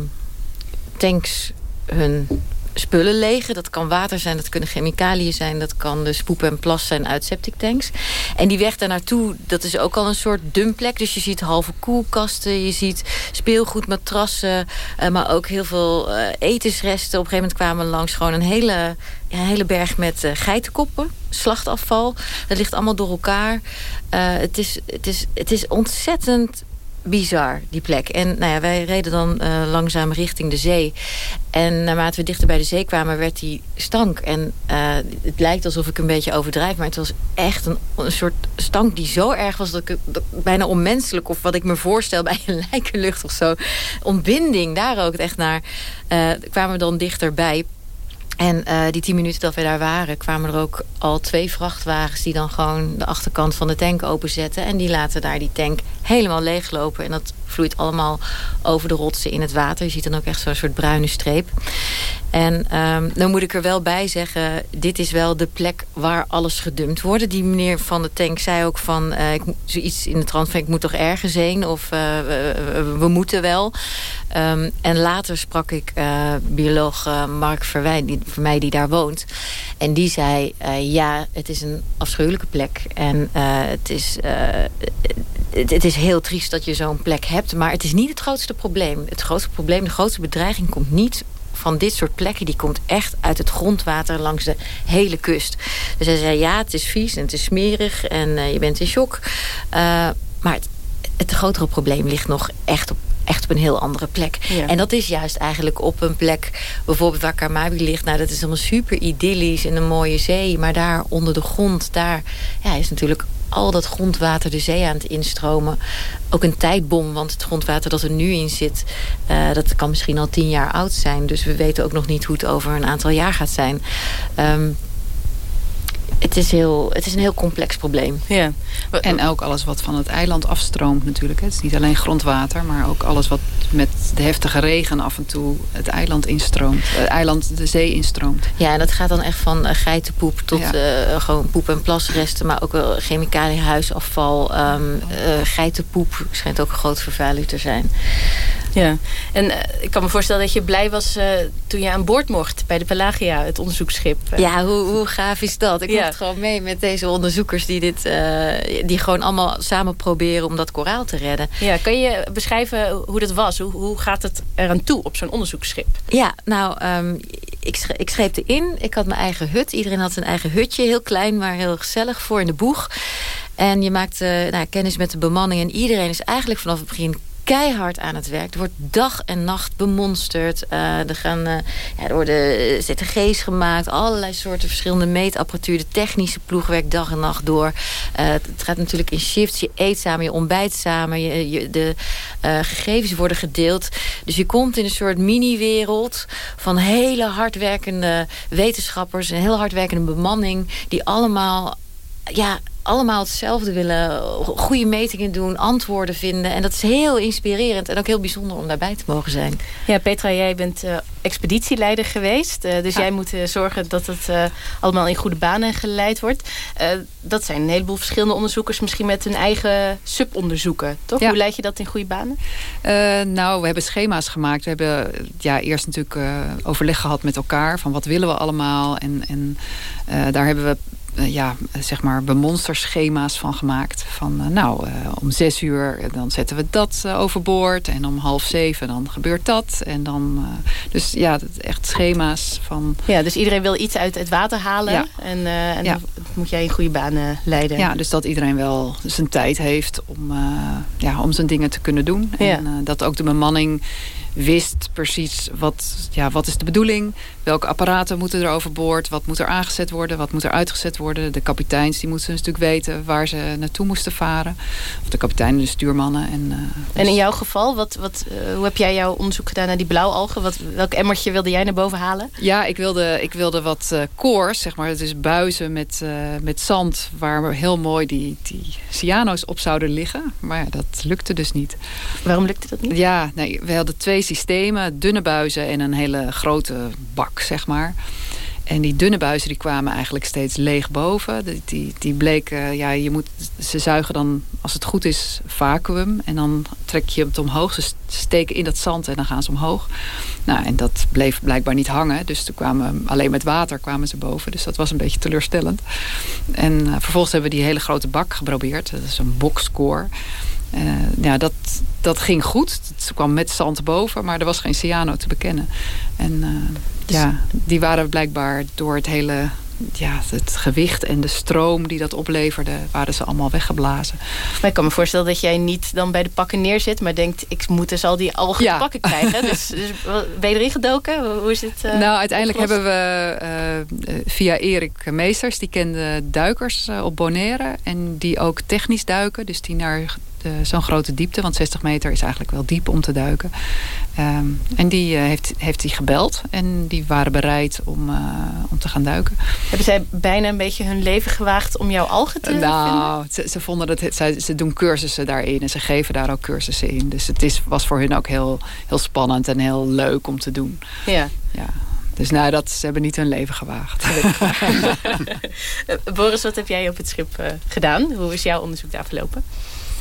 tanks hun spullen legen. Dat kan water zijn, dat kunnen chemicaliën zijn... dat kan dus poep en plas zijn uit septic tanks. En die weg daar naartoe, dat is ook al een soort dumpplek. Dus je ziet halve koelkasten, je ziet speelgoed, matrassen... Uh, maar ook heel veel uh, etensresten. Op een gegeven moment kwamen we langs gewoon een hele, hele berg met uh, geitenkoppen. Slachtafval. Dat ligt allemaal door elkaar. het, is, het, is, het is ontzettend bizar, die plek. En nou ja, wij reden dan uh, langzaam richting de zee. En naarmate we dichter bij de zee kwamen, werd die stank. En uh, het lijkt alsof ik een beetje overdrijf... maar het was echt een, een soort stank die zo erg was... dat ik dat, bijna onmenselijk, of wat ik me voorstel bij een lijkenlucht of zo... ontbinding, daar ook echt naar, uh, kwamen we dan dichterbij... En die tien minuten dat we daar waren, kwamen er ook al twee vrachtwagens... die dan gewoon de achterkant van de tank openzetten. En die laten daar die tank helemaal leeglopen. En dat vloeit allemaal over de rotsen in het water. Je ziet dan ook echt zo'n soort bruine streep. En um, dan moet ik er wel bij zeggen... dit is wel de plek waar alles gedumpt wordt. Die meneer van de tank zei ook van... Uh, ik, zoiets in de trant van ik moet toch ergens heen... of uh, we, moeten wel. Um, en later sprak ik uh, bioloog Mark Verwijn... Die, voor mij die daar woont. En die zei... ja, het is een afschuwelijke plek. En het is het, het, is heel triest dat je zo'n plek hebt. Maar het is niet het grootste probleem. Het grootste probleem, de grootste bedreiging komt niet van dit soort plekken. Die komt echt uit het grondwater langs de hele kust. Dus hij zei, ja, het is vies en het is smerig en uh, je bent in shock. Uh, maar het, het grotere probleem ligt nog echt op echt op een heel andere plek. Ja. En dat is juist eigenlijk op een plek, bijvoorbeeld waar Karmabi ligt. Nou, dat is allemaal super idyllisch en een mooie zee. Maar daar onder de grond, daar ja, is natuurlijk al dat grondwater de zee aan het instromen. Ook een tijdbom, want het grondwater dat er nu in zit... Uh, dat kan misschien al tien jaar oud zijn. Dus we weten ook nog niet hoe het over een aantal jaar gaat zijn. Um, het is, heel, het is een heel complex probleem. Ja. En ook alles wat van het eiland afstroomt natuurlijk. Het is niet alleen grondwater, maar ook alles wat met de heftige regen af en toe het eiland instroomt. Het eiland de zee instroomt. Ja, en dat gaat dan echt van uh, geitenpoep tot ja. uh, gewoon poep- en plasresten. Maar ook wel chemicaliën, huisafval, um, uh, geitenpoep schijnt ook een groot vervuiler te zijn. Ja, en uh, ik kan me voorstellen dat je blij was uh, toen je aan boord mocht bij de Pelagia, het onderzoeksschip. Ja, hoe, hoe gaaf is dat? Ik ja. mocht gewoon mee met deze onderzoekers die, dit, uh, die gewoon allemaal samen proberen om dat koraal te redden. Ja, kan je beschrijven hoe dat was? Hoe, hoe gaat het eraan toe op zo'n onderzoeksschip? Ja, nou, um, ik, ik schreef erin. Ik had mijn eigen hut. Iedereen had zijn eigen hutje. Heel klein, maar heel gezellig voor in de boeg. En je maakt nou, kennis met de bemanning. En iedereen is eigenlijk vanaf het begin keihard aan het werk. Er wordt dag en nacht bemonsterd. Uh, er, gaan, uh, ja, er worden ZTG's gemaakt. Allerlei soorten verschillende meetapparatuur. De technische ploeg werkt dag en nacht door. Het gaat natuurlijk in shifts. Je eet samen, je ontbijt samen. Je, de gegevens worden gedeeld. Dus je komt in een soort mini-wereld... van hele hardwerkende wetenschappers... en heel hardwerkende bemanning... die allemaal ja, allemaal hetzelfde willen. Goede metingen doen, antwoorden vinden. En dat is heel inspirerend en ook heel bijzonder om daarbij te mogen zijn. Ja, Petra, jij bent uh, expeditieleider geweest. Uh, dus jij moet uh, zorgen dat het allemaal in goede banen geleid wordt. dat zijn een heleboel verschillende onderzoekers. Misschien met hun eigen subonderzoeken, toch? Ja. Hoe leid je dat in goede banen? nou, we hebben schema's gemaakt. We hebben ja, eerst natuurlijk overleg gehad met elkaar. Van wat willen we allemaal? En, en daar hebben we ja, zeg maar bemonsterschema's van gemaakt. Van uh, nou, uh, om zes uur dan zetten we dat overboord. En om half zeven dan gebeurt dat. En dan, dus ja, echt schema's van... Ja, dus iedereen wil iets uit het water halen. Ja. En, en ja. dat moet jij in goede banen leiden. Ja, dus dat iedereen wel zijn tijd heeft om, ja, om zijn dingen te kunnen doen. Ja. En dat ook de bemanning wist precies wat, ja, wat is de bedoeling. Welke apparaten moeten er overboord. Wat moet er aangezet worden. Wat moet er uitgezet worden. De kapiteins die moesten natuurlijk weten waar ze naartoe moesten varen. Of de kapitein en de stuurmannen. En, uh, en in jouw geval, wat, wat, uh, hoe heb jij jouw onderzoek gedaan naar die blauwalgen? Wat, welk emmertje wilde jij naar boven halen? Ja, ik wilde, ik wilde wat uh, koors, zeg maar. Het is buizen met, met zand waar heel mooi die, die cyano's op zouden liggen. Maar ja, dat lukte dus niet. Waarom lukte dat niet? Ja, nee, we hadden twee systemen. Dunne buizen en een hele grote bak, zeg maar. En die dunne buizen die kwamen eigenlijk steeds leeg boven. Die, die, die bleken, ja, je moet, ze zuigen dan, als het goed is, vacuüm. En dan trek je het omhoog. Ze steken in dat zand en dan gaan ze omhoog. Nou, en dat bleef blijkbaar niet hangen. Dus toen kwamen, alleen met water kwamen ze boven. Dus dat was een beetje teleurstellend. En uh, vervolgens hebben we die hele grote bak geprobeerd. Dat is een boxscore. Uh, ja, dat, dat ging goed. Het kwam met zand boven, maar er was geen cyano te bekennen. En uh, dus... ja, die waren blijkbaar door het hele ja, het gewicht en de stroom die dat opleverde, waren ze allemaal weggeblazen. Maar ik kan me voorstellen dat jij niet dan bij de pakken neerzit, maar denkt, ik moet dus al die algen ja. pakken krijgen. dus, dus ben je erin gedoken? Hoe is het? Uh, nou, uiteindelijk hebben we uh, via Erik Meesters, die kende duikers uh, op Bonaire en die ook technisch duiken, dus die naar Zo'n grote diepte, want 60 meter is eigenlijk wel diep om te duiken. Ehm, en die uh, heeft, heeft hij gebeld en die waren bereid om, uh, om te gaan duiken. Hebben zij bijna een beetje hun leven gewaagd om jouw algen te nou, vinden? Ze, ze vonden dat het, ze, ze doen cursussen daarin en ze geven daar ook cursussen in. Dus het is, was voor hun ook heel, heel spannend en heel leuk om te doen. Ja. ja. Dus nou, dat, ze hebben niet hun leven gewaagd. Boris, wat heb jij op het schip uh, gedaan? Hoe is jouw onderzoek daar verlopen?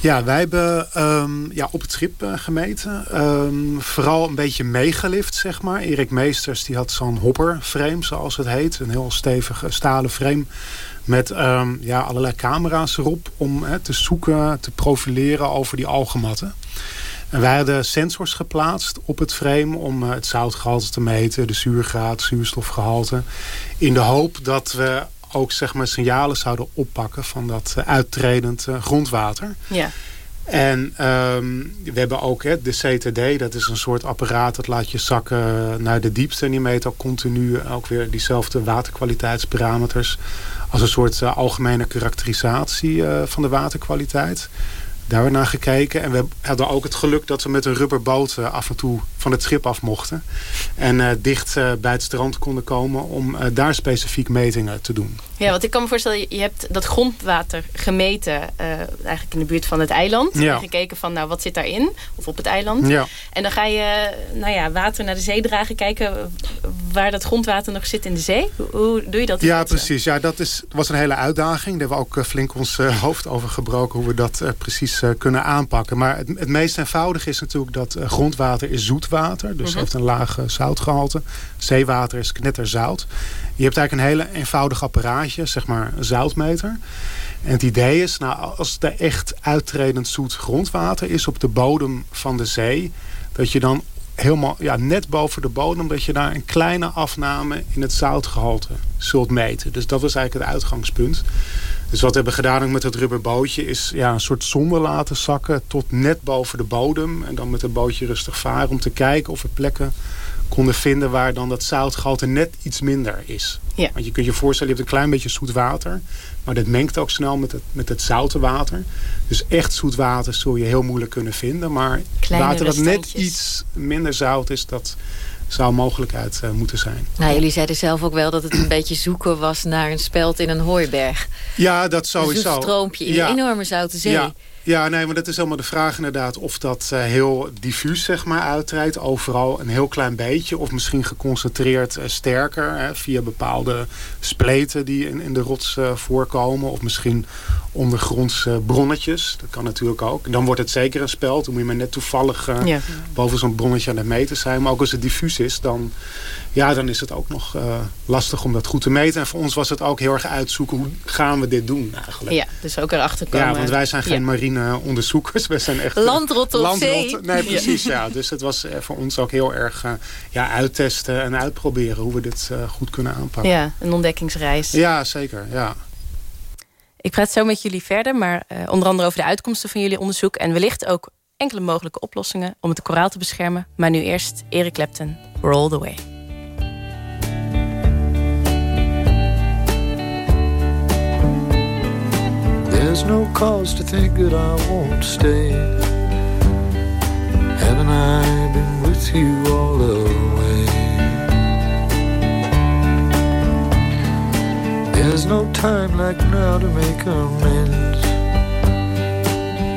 Ja, wij hebben um, ja, op het schip uh, gemeten. Um, vooral een beetje meegelift, zeg maar. Erik Meesters die had zo'n hopperframe, zoals het heet. Een heel stevige stalen frame met um, ja, allerlei camera's erop... om te zoeken, te profileren over die algematten. En wij hadden sensors geplaatst op het frame om uh, het zoutgehalte te meten, de zuurgraad, zuurstofgehalte. In de hoop dat we ook zeg maar, signalen zouden oppakken van dat uh, uittredend uh, grondwater. Ja. En um, we hebben ook hè, de CTD, dat is een soort apparaat dat laat je zakken naar de diepste. En die meet ook continu ook weer diezelfde waterkwaliteitsparameters als een soort uh, algemene karakterisatie van de waterkwaliteit daar weer naar gekeken. En we hadden ook het geluk dat we met een rubberboot uh, af en toe van het schip af mochten. En uh, dicht uh, bij het strand konden komen om daar specifiek metingen te doen. Ja, want ik kan me voorstellen, je hebt dat grondwater gemeten eigenlijk in de buurt van het eiland. Ja. En gekeken van, nou, wat zit daarin? Of op het eiland. Ja. En dan ga je, nou ja, water naar de zee dragen. Kijken waar dat grondwater nog zit in de zee. Hoe, hoe doe je dat? Ja, precies. Ja, dat is, was een hele uitdaging. Daar hebben we ook flink ons hoofd over gebroken hoe we dat precies kunnen aanpakken. Maar het, het, meest eenvoudige is natuurlijk dat grondwater is zoetwater. Dus uh -huh. heeft een laag zoutgehalte. Zeewater is knetterzout. Je hebt eigenlijk een hele eenvoudig apparaatje, zeg maar een zoutmeter. En het idee is, nou, als er echt uittredend zoet grondwater is op de bodem van de zee... dat je dan helemaal ja, net boven de bodem... dat je daar een kleine afname in het zoutgehalte zult meten. Dus dat was eigenlijk het uitgangspunt. Dus wat we hebben gedaan met het rubberbootje is ja, een soort zonde laten zakken tot net boven de bodem. En dan met het bootje rustig varen om te kijken of we plekken konden vinden waar dan dat zoutgehalte net iets minder is. Ja. Want je kunt je voorstellen, je hebt een klein beetje zoet water. Maar dat mengt ook snel met het, met het zoute water. Dus echt zoet water zul je heel moeilijk kunnen vinden. Maar water dat net iets minder zout is, dat zou mogelijkheid uh, moeten zijn. Nou, jullie zeiden zelf ook wel dat het een beetje zoeken was naar een speld in een hooiberg. Ja, dat Een sowieso. zoet stroompje in Ja. een enorme zoute zee. Ja. Ja, nee, maar dat is helemaal de vraag inderdaad. Of dat uh, heel diffuus zeg maar uittreedt. Overal een heel klein beetje. Of misschien geconcentreerd uh, sterker. Hè, via bepaalde spleten die in, in de rots uh, voorkomen. Of misschien ondergronds bronnetjes. Dat kan natuurlijk ook. Dan wordt het zeker een speld. Dan moet je maar net toevallig Ja. boven zo'n bronnetje aan het meten zijn. Maar ook als het diffuus is, dan, ja, dan is het ook nog lastig om dat goed te meten. En voor ons was het ook heel erg uitzoeken. Hoe gaan we dit doen eigenlijk? Ja, dus ook erachter komen. Ja, want wij zijn geen Ja. marine onderzoekers. Wij zijn echt... Landrotten op landrotten. zee. Nee, precies, ja. Dus het was eh, voor ons ook heel erg eh, ja, uittesten en uitproberen... hoe we dit eh, goed kunnen aanpakken. Ja, een ontdekkingsreis. Ja, zeker, ja. Ik praat zo met jullie verder, maar eh, onder andere over de uitkomsten van jullie onderzoek... en wellicht ook enkele mogelijke oplossingen om het koraal te beschermen. Maar nu eerst Eric Clapton, Roll the Way. There's no cause to think that I won't stay. Haven't I been with you all the way? There's no time like now to make amends.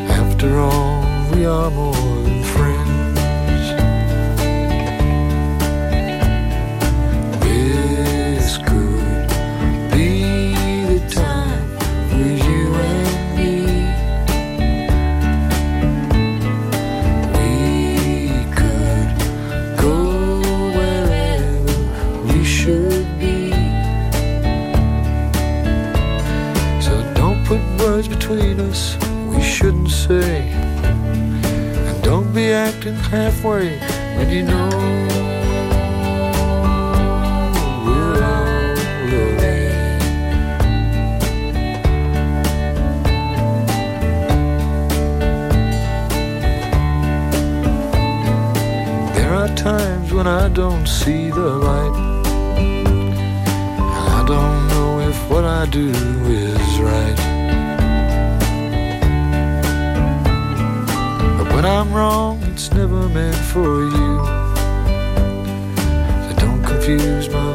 After all, we are more words between us we shouldn't say. And don't be acting halfway when you know we're. There are times when I don't see the light. I don't know if what I do is right. I'm wrong, it's never meant for you. So don't confuse my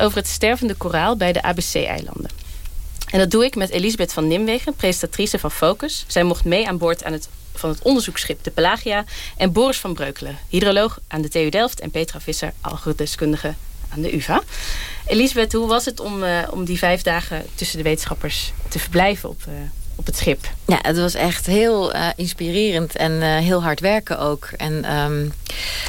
Over het stervende koraal bij de ABC-eilanden. En dat doe ik met Elisabeth van Nimwegen, presentatrice van Focus. Zij mocht mee aan boord aan het, van het onderzoeksschip de Pelagia. En Boris van Breukelen, hydroloog aan de TU Delft. En Petra Visser, algoritmeskundige aan de UvA. Elisabeth, hoe was het om, eh, om die vijf dagen tussen de wetenschappers te verblijven op, eh, op het schip? Ja, het was echt heel eh, inspirerend en heel hard werken ook. En, ehm,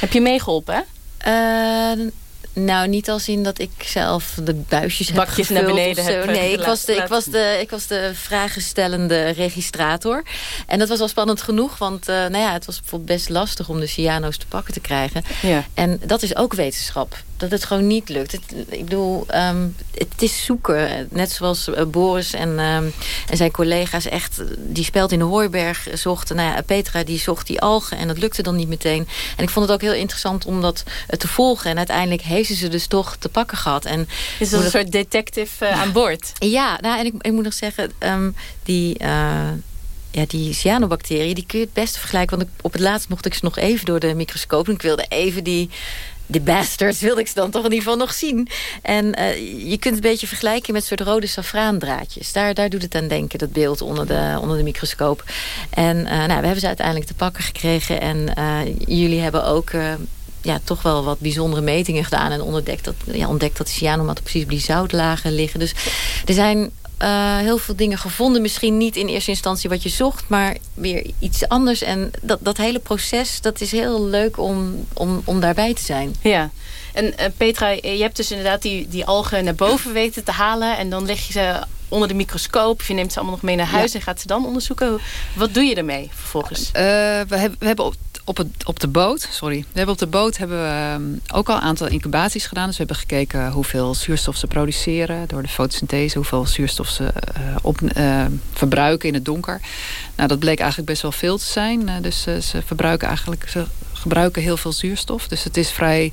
Heb je meegeholpen, hè? Eh, nou, niet als in dat ik zelf de buisjes Bakjes heb naar gevuld beneden heb, Nee, ik was, de, ik, was de, ik was de vragenstellende registrator. En dat was wel spannend genoeg. Want eh, nou ja, het was bijvoorbeeld best lastig om de cyano's te pakken te krijgen. Ja. En dat is ook wetenschap. Dat het gewoon niet lukt. Het, ik bedoel, ehm, het is zoeken. Net zoals eh, Boris en, ehm, en zijn collega's echt... Die speld in de Hooiberg zochten. Nou ja, Petra die zocht die algen. En dat lukte dan niet meteen. En ik vond het ook heel interessant om dat eh, te volgen. En uiteindelijk heeft ze ze dus toch te pakken gehad. En Is dat een soort detective eh, aan boord? Ja, nou, en ik, ik moet nog zeggen... ehm, die... eh, ja, die cyanobacteriën, die kun je het beste vergelijken. Want op het laatst mocht ik ze nog even door de microscoop. En ik wilde even die, de bastards, wilde ik ze dan toch in ieder geval nog zien. En eh, je kunt het een beetje vergelijken met soort rode safraandraadjes. Daar, daar doet het aan denken, dat beeld onder de, onder de microscoop. En eh, nou, we hebben ze uiteindelijk te pakken gekregen. En eh, jullie hebben ook... ja, toch wel wat bijzondere metingen gedaan. En ontdekt dat, ja, ontdekt dat de cyanomatten precies op die zoutlagen liggen. Dus er zijn eh, heel veel dingen gevonden. Misschien niet in eerste instantie wat je zocht, maar weer iets anders. En dat, dat hele proces, dat is heel leuk om, om, om daarbij te zijn. Ja. En eh, Petra, je hebt dus inderdaad die, die algen naar boven weten te halen. En dan leg je ze onder de microscoop. Je neemt ze allemaal nog mee naar huis Ja. en gaat ze dan onderzoeken. Wat doe je ermee vervolgens? Eh, we, hebben, we hebben op, op, het, op de boot, sorry, we hebben op de boot hebben we ehm, ook al een aantal incubaties gedaan. Dus we hebben gekeken hoeveel zuurstof ze produceren door de fotosynthese, hoeveel zuurstof ze eh, op, eh, verbruiken in het donker. Nou, dat bleek eigenlijk best wel veel te zijn. Dus ze verbruiken eigenlijk, ze gebruiken heel veel zuurstof. Dus het is vrij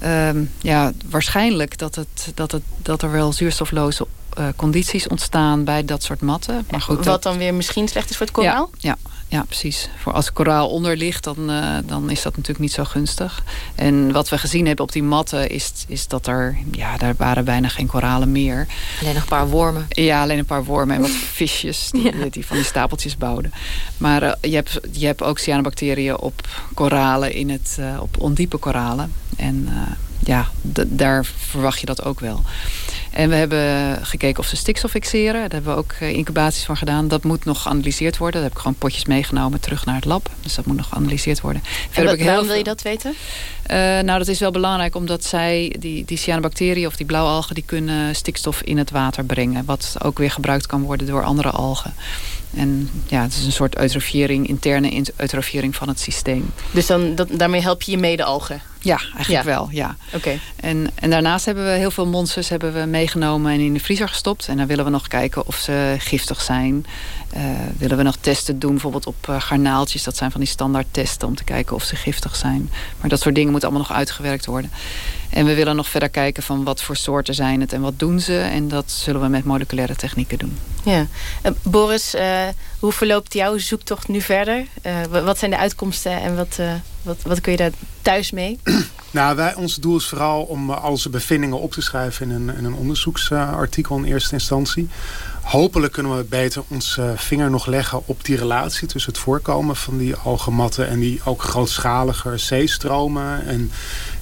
ehm, ja, waarschijnlijk dat, het, dat, het, dat er wel zuurstofloze eh, condities ontstaan bij dat soort matten. Maar goed, Wat dat- dan weer misschien slecht is voor het koraal? ja, ja, ja, precies. Voor als koraal onder ligt, dan, eh, dan is dat natuurlijk niet zo gunstig. En wat we gezien hebben op die matten is, is dat er, ja, daar waren bijna geen koralen meer. Alleen nog een paar wormen. Ja, alleen een paar wormen en wat visjes die, die van die stapeltjes bouwden. Maar eh, je, hebt, je hebt ook cyanobacteriën op koralen, in het, op ondiepe koralen. En ja, daar verwacht je dat ook wel. En we hebben gekeken of ze stikstof fixeren. Daar hebben we ook eh, incubaties van gedaan. Dat moet nog geanalyseerd worden. Daar heb ik gewoon potjes meegenomen terug naar het lab. Dus dat moet nog geanalyseerd worden. En Verder wat, waarom wil je dat weten? eh, nou, dat is wel belangrijk omdat zij, die, die cyanobacteriën of die blauwalgen, die kunnen stikstof in het water brengen. Wat ook weer gebruikt kan worden door andere algen. En ja, het is een soort eutrofiering, interne in- eutrofiering van het systeem. Dus dan, dat, daarmee help je je mede-algen? Ja, eigenlijk wel, ja. Oké. En, en daarnaast hebben we heel veel monsters hebben we meegenomen en in de vriezer gestopt. En dan willen we nog kijken of ze giftig zijn. Eh, willen we nog testen doen, bijvoorbeeld op eh, garnaaltjes. Dat zijn van die standaard testen om te kijken of ze giftig zijn. Maar dat soort dingen moeten allemaal nog uitgewerkt worden. En we willen nog verder kijken van wat voor soorten zijn het en wat doen ze. En dat zullen we met moleculaire technieken doen. Ja. Eh, Boris, hoe verloopt jouw zoektocht nu verder? Eh, wa- wat zijn de uitkomsten en wat, eh, wat, wat kun je daar thuis mee? Nou, wij, ons doel is vooral om eh, al onze bevindingen op te schrijven in een, een onderzoeksartikel in eerste instantie. hopelijk kunnen we beter onze vinger nog leggen op die relatie tussen het voorkomen van die algematten en die ook grootschalige zeestromen en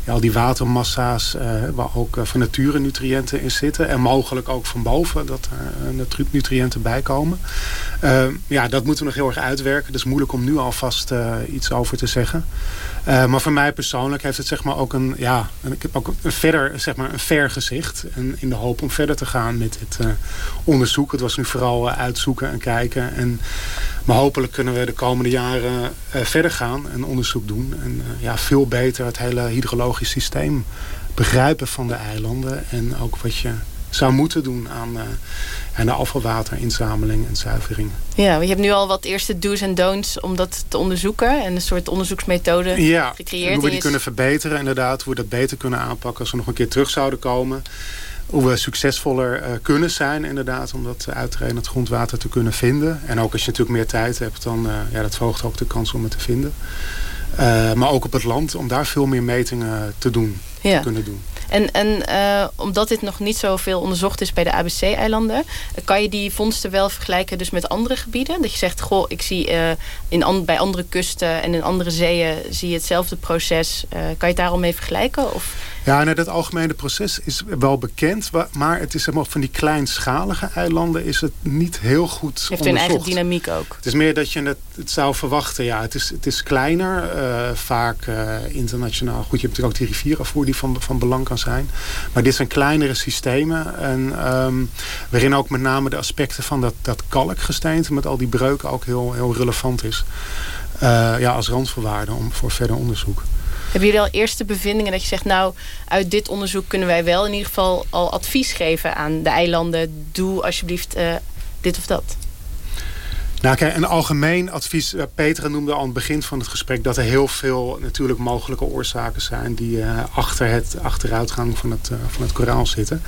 ja, al die watermassa's uh, waar ook uh, van nature nutriënten in zitten. En mogelijk ook van boven dat er uh, nutriënten bij komen. ja, dat moeten we nog heel erg uitwerken. Dus moeilijk om nu alvast iets over te zeggen. Maar voor mij persoonlijk heeft het zeg maar ook een, ja, ik heb ook verder, zeg maar een ver gezicht. En in de hoop om verder te gaan met het onderzoek. Het was nu vooral uitzoeken en kijken. En, maar hopelijk kunnen we de komende jaren verder gaan en onderzoek doen. En ja, veel beter het hele hydrologische systeem begrijpen van de eilanden. En ook wat je zou moeten doen aan, uh, aan de afvalwaterinzameling en zuivering. Ja, je hebt nu al wat eerste do's en don'ts om dat te onderzoeken. En een soort onderzoeksmethode ja, gecreëerd. hoe we die kunnen verbeteren inderdaad. Hoe we dat beter kunnen aanpakken als we nog een keer terug zouden komen. Hoe we succesvoller uh, kunnen zijn inderdaad. Om dat uit te het grondwater te kunnen vinden. En ook als je natuurlijk meer tijd hebt. Dan uh, ja, dat verhoogt ook de kans om het te vinden. Maar ook op het land, om daar veel meer metingen te doen, ja. te kunnen doen. En, en uh, omdat dit nog niet zoveel onderzocht is bij de ABC-eilanden... kan je die vondsten wel vergelijken dus met andere gebieden? Dat je zegt, goh, ik zie uh, in an bij andere kusten en in andere zeeën... zie je hetzelfde proces. kan je het daar al mee vergelijken? Of... Ja, nou, dat algemene proces is wel bekend. Maar het is van die kleinschalige eilanden is het niet heel goed Heeft een eigen dynamiek ook. Het is meer dat je het, het zou verwachten. Ja, het is, het is kleiner, uh, vaak uh, internationaal. Goed, je hebt natuurlijk ook die rivierafvoer die van, van belang kan zijn. Maar dit zijn kleinere systemen. En um, waarin ook met name de aspecten van dat, dat kalkgesteente... met al die breuken ook heel, heel relevant is. Uh, ja, als randvoorwaarde om, voor verder onderzoek. Hebben jullie al eerste bevindingen dat je zegt... nou, uit dit onderzoek kunnen wij wel in ieder geval al advies geven aan de eilanden... doe alsjeblieft dit of dat? Nou kijk, een algemeen advies. Uh, Petra noemde al aan het begin van het gesprek... dat er heel veel natuurlijk mogelijke oorzaken zijn... die uh, achter het achteruitgang van het, uh, van het koraal zitten.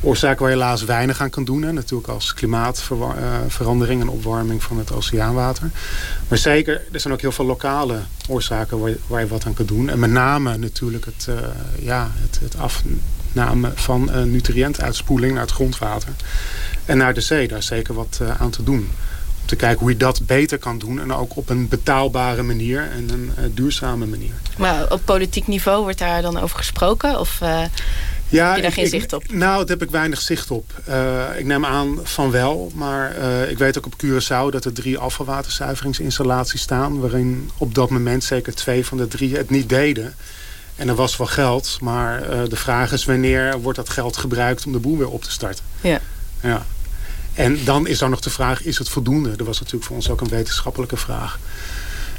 Oorzaken waar je helaas weinig aan kan doen. Natuurlijk als klimaatverandering en opwarming van het oceaanwater. Maar zeker, er zijn ook heel veel lokale oorzaken waar je, wat aan kan doen. En met name natuurlijk het, uh, ja, het, het afname van nutriëntuitspoeling naar het grondwater. En naar de zee, daar is zeker wat aan te doen. Om te kijken hoe je dat beter kan doen. En ook op een betaalbare manier en een duurzame manier. Maar op politiek niveau wordt daar dan over gesproken? Of... Ja, heb je daar geen ik, zicht op? Nou, daar heb ik weinig zicht op. Uh, ik neem aan van wel. Maar ik weet ook op Curaçao dat er drie afvalwaterzuiveringsinstallaties staan... waarin op dat moment zeker twee van de drie het niet deden. En er was wel geld, maar de vraag is wanneer wordt dat geld gebruikt... om de boel weer op te starten. Ja. ja. En dan is er nog de vraag, is het voldoende? Dat was natuurlijk voor ons ook een wetenschappelijke vraag.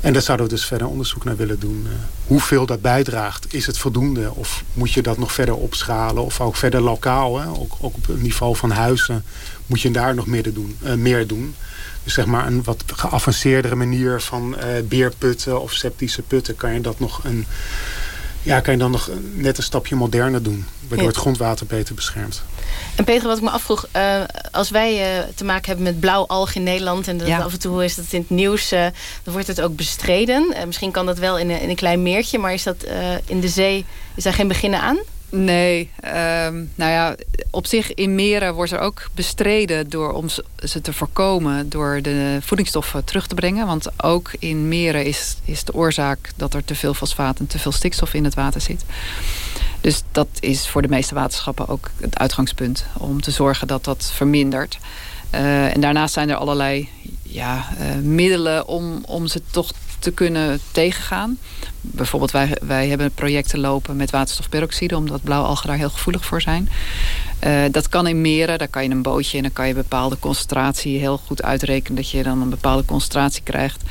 En daar zouden we dus verder onderzoek naar willen doen. Uh, hoeveel dat bijdraagt. Is het voldoende? Of moet je dat nog verder opschalen? Of ook verder lokaal? Hè? Ook, op het niveau van huizen moet je daar nog meer doen. Uh, meer doen. Dus zeg maar een wat geavanceerdere manier van uh, beerputten of septische putten... kan je dat nog een... Ja, kan je dan nog net een stapje moderner doen. Waardoor ja. het grondwater beter beschermt. En Peter, wat ik me afvroeg, uh, als wij uh, te maken hebben met blauw alg in Nederland... en dat ja. af en toe is dat in het nieuws, uh, dan wordt het ook bestreden. misschien kan dat wel in een, in een klein meertje, maar is dat in de zee, is daar geen beginnen aan? Nee, um, nou ja, op zich in meren wordt er ook bestreden door om ze te voorkomen door de voedingsstoffen terug te brengen. Want ook in meren is, is de oorzaak dat er te veel fosfaat en te veel stikstof in het water zit. Dus dat is voor de meeste waterschappen ook het uitgangspunt om te zorgen dat dat vermindert. Uh, en daarnaast zijn er allerlei ja, uh, middelen om, om ze toch te kunnen tegengaan. Bijvoorbeeld wij, wij hebben projecten lopen met waterstofperoxide... omdat blauwalgen daar heel gevoelig voor zijn. Uh, dat kan in meren, daar kan je een bootje en dan kan je bepaalde concentratie heel goed uitrekenen dat je dan een bepaalde concentratie krijgt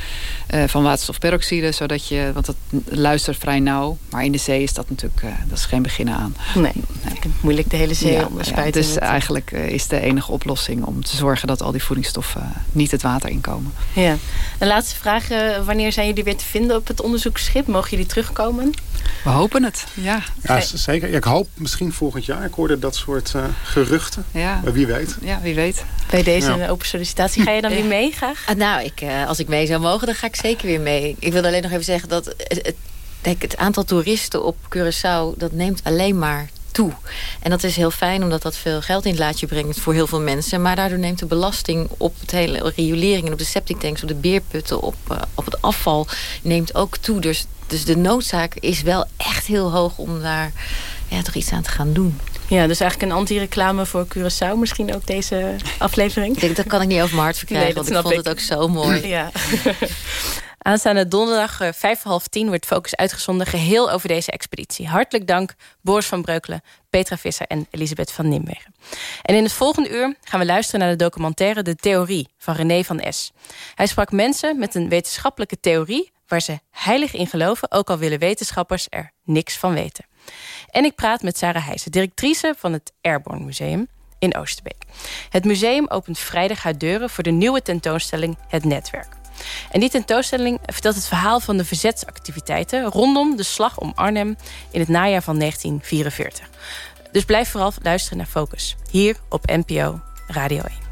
uh, van waterstofperoxide, zodat je, want dat luistert vrij nauw, maar in de zee is dat natuurlijk, uh, dat is geen begin aan. Nee, nee. moeilijk de hele zee ja. Ja, dus eigenlijk is de enige oplossing om te zorgen dat al die voedingsstoffen niet het water inkomen. Ja. Een laatste vraag, wanneer zijn jullie weer te vinden op het onderzoeksschip? Mogen jullie terugkomen? We hopen het, ja. Ja, zeker. Ik hoop misschien volgend jaar. Ik hoorde dat soort uh, geruchten. Ja. Maar wie weet. Ja, wie weet. Bij deze ja. open sollicitatie. Ga je dan weer mee graag? Ah, nou, ik, uh, als ik mee zou mogen, dan ga ik zeker weer mee. Ik wil alleen nog even zeggen dat het, het, het aantal toeristen op Curaçao... dat neemt alleen maar toe. En dat is heel fijn omdat dat veel geld in het laadje brengt voor heel veel mensen. Maar daardoor neemt de belasting op het hele riolering en op de septic tanks, op de beerputten, op, uh, op het afval neemt ook toe. Dus, dus de noodzaak is wel echt heel hoog om daar ja, toch iets aan te gaan doen. Ja, dus eigenlijk een anti-reclame voor Curaçao misschien ook deze aflevering. Ik denk, dat kan ik niet over mijn hart verkrijgen, nee, want ik vond ik. het ook zo mooi. Ja. Aanstaande donderdag uh, vijf half tien wordt Focus uitgezonden... geheel over deze expeditie. Hartelijk dank Boris van Breukelen, Petra Visser en Elisabeth van Nimwegen. En in het volgende uur gaan we luisteren naar de documentaire De Theorie van René van S. Hij sprak mensen met een wetenschappelijke theorie... waar ze heilig in geloven, ook al willen wetenschappers er niks van weten. En ik praat met Sarah Heijsen, directrice van het Airborne Museum in Oosterbeek. Het museum opent vrijdag haar deuren voor de nieuwe tentoonstelling Het Netwerk. En die tentoonstelling vertelt het verhaal van de verzetsactiviteiten rondom de slag om Arnhem in het najaar van 1944. Dus blijf vooral luisteren naar Focus, hier op NPO Radio 1.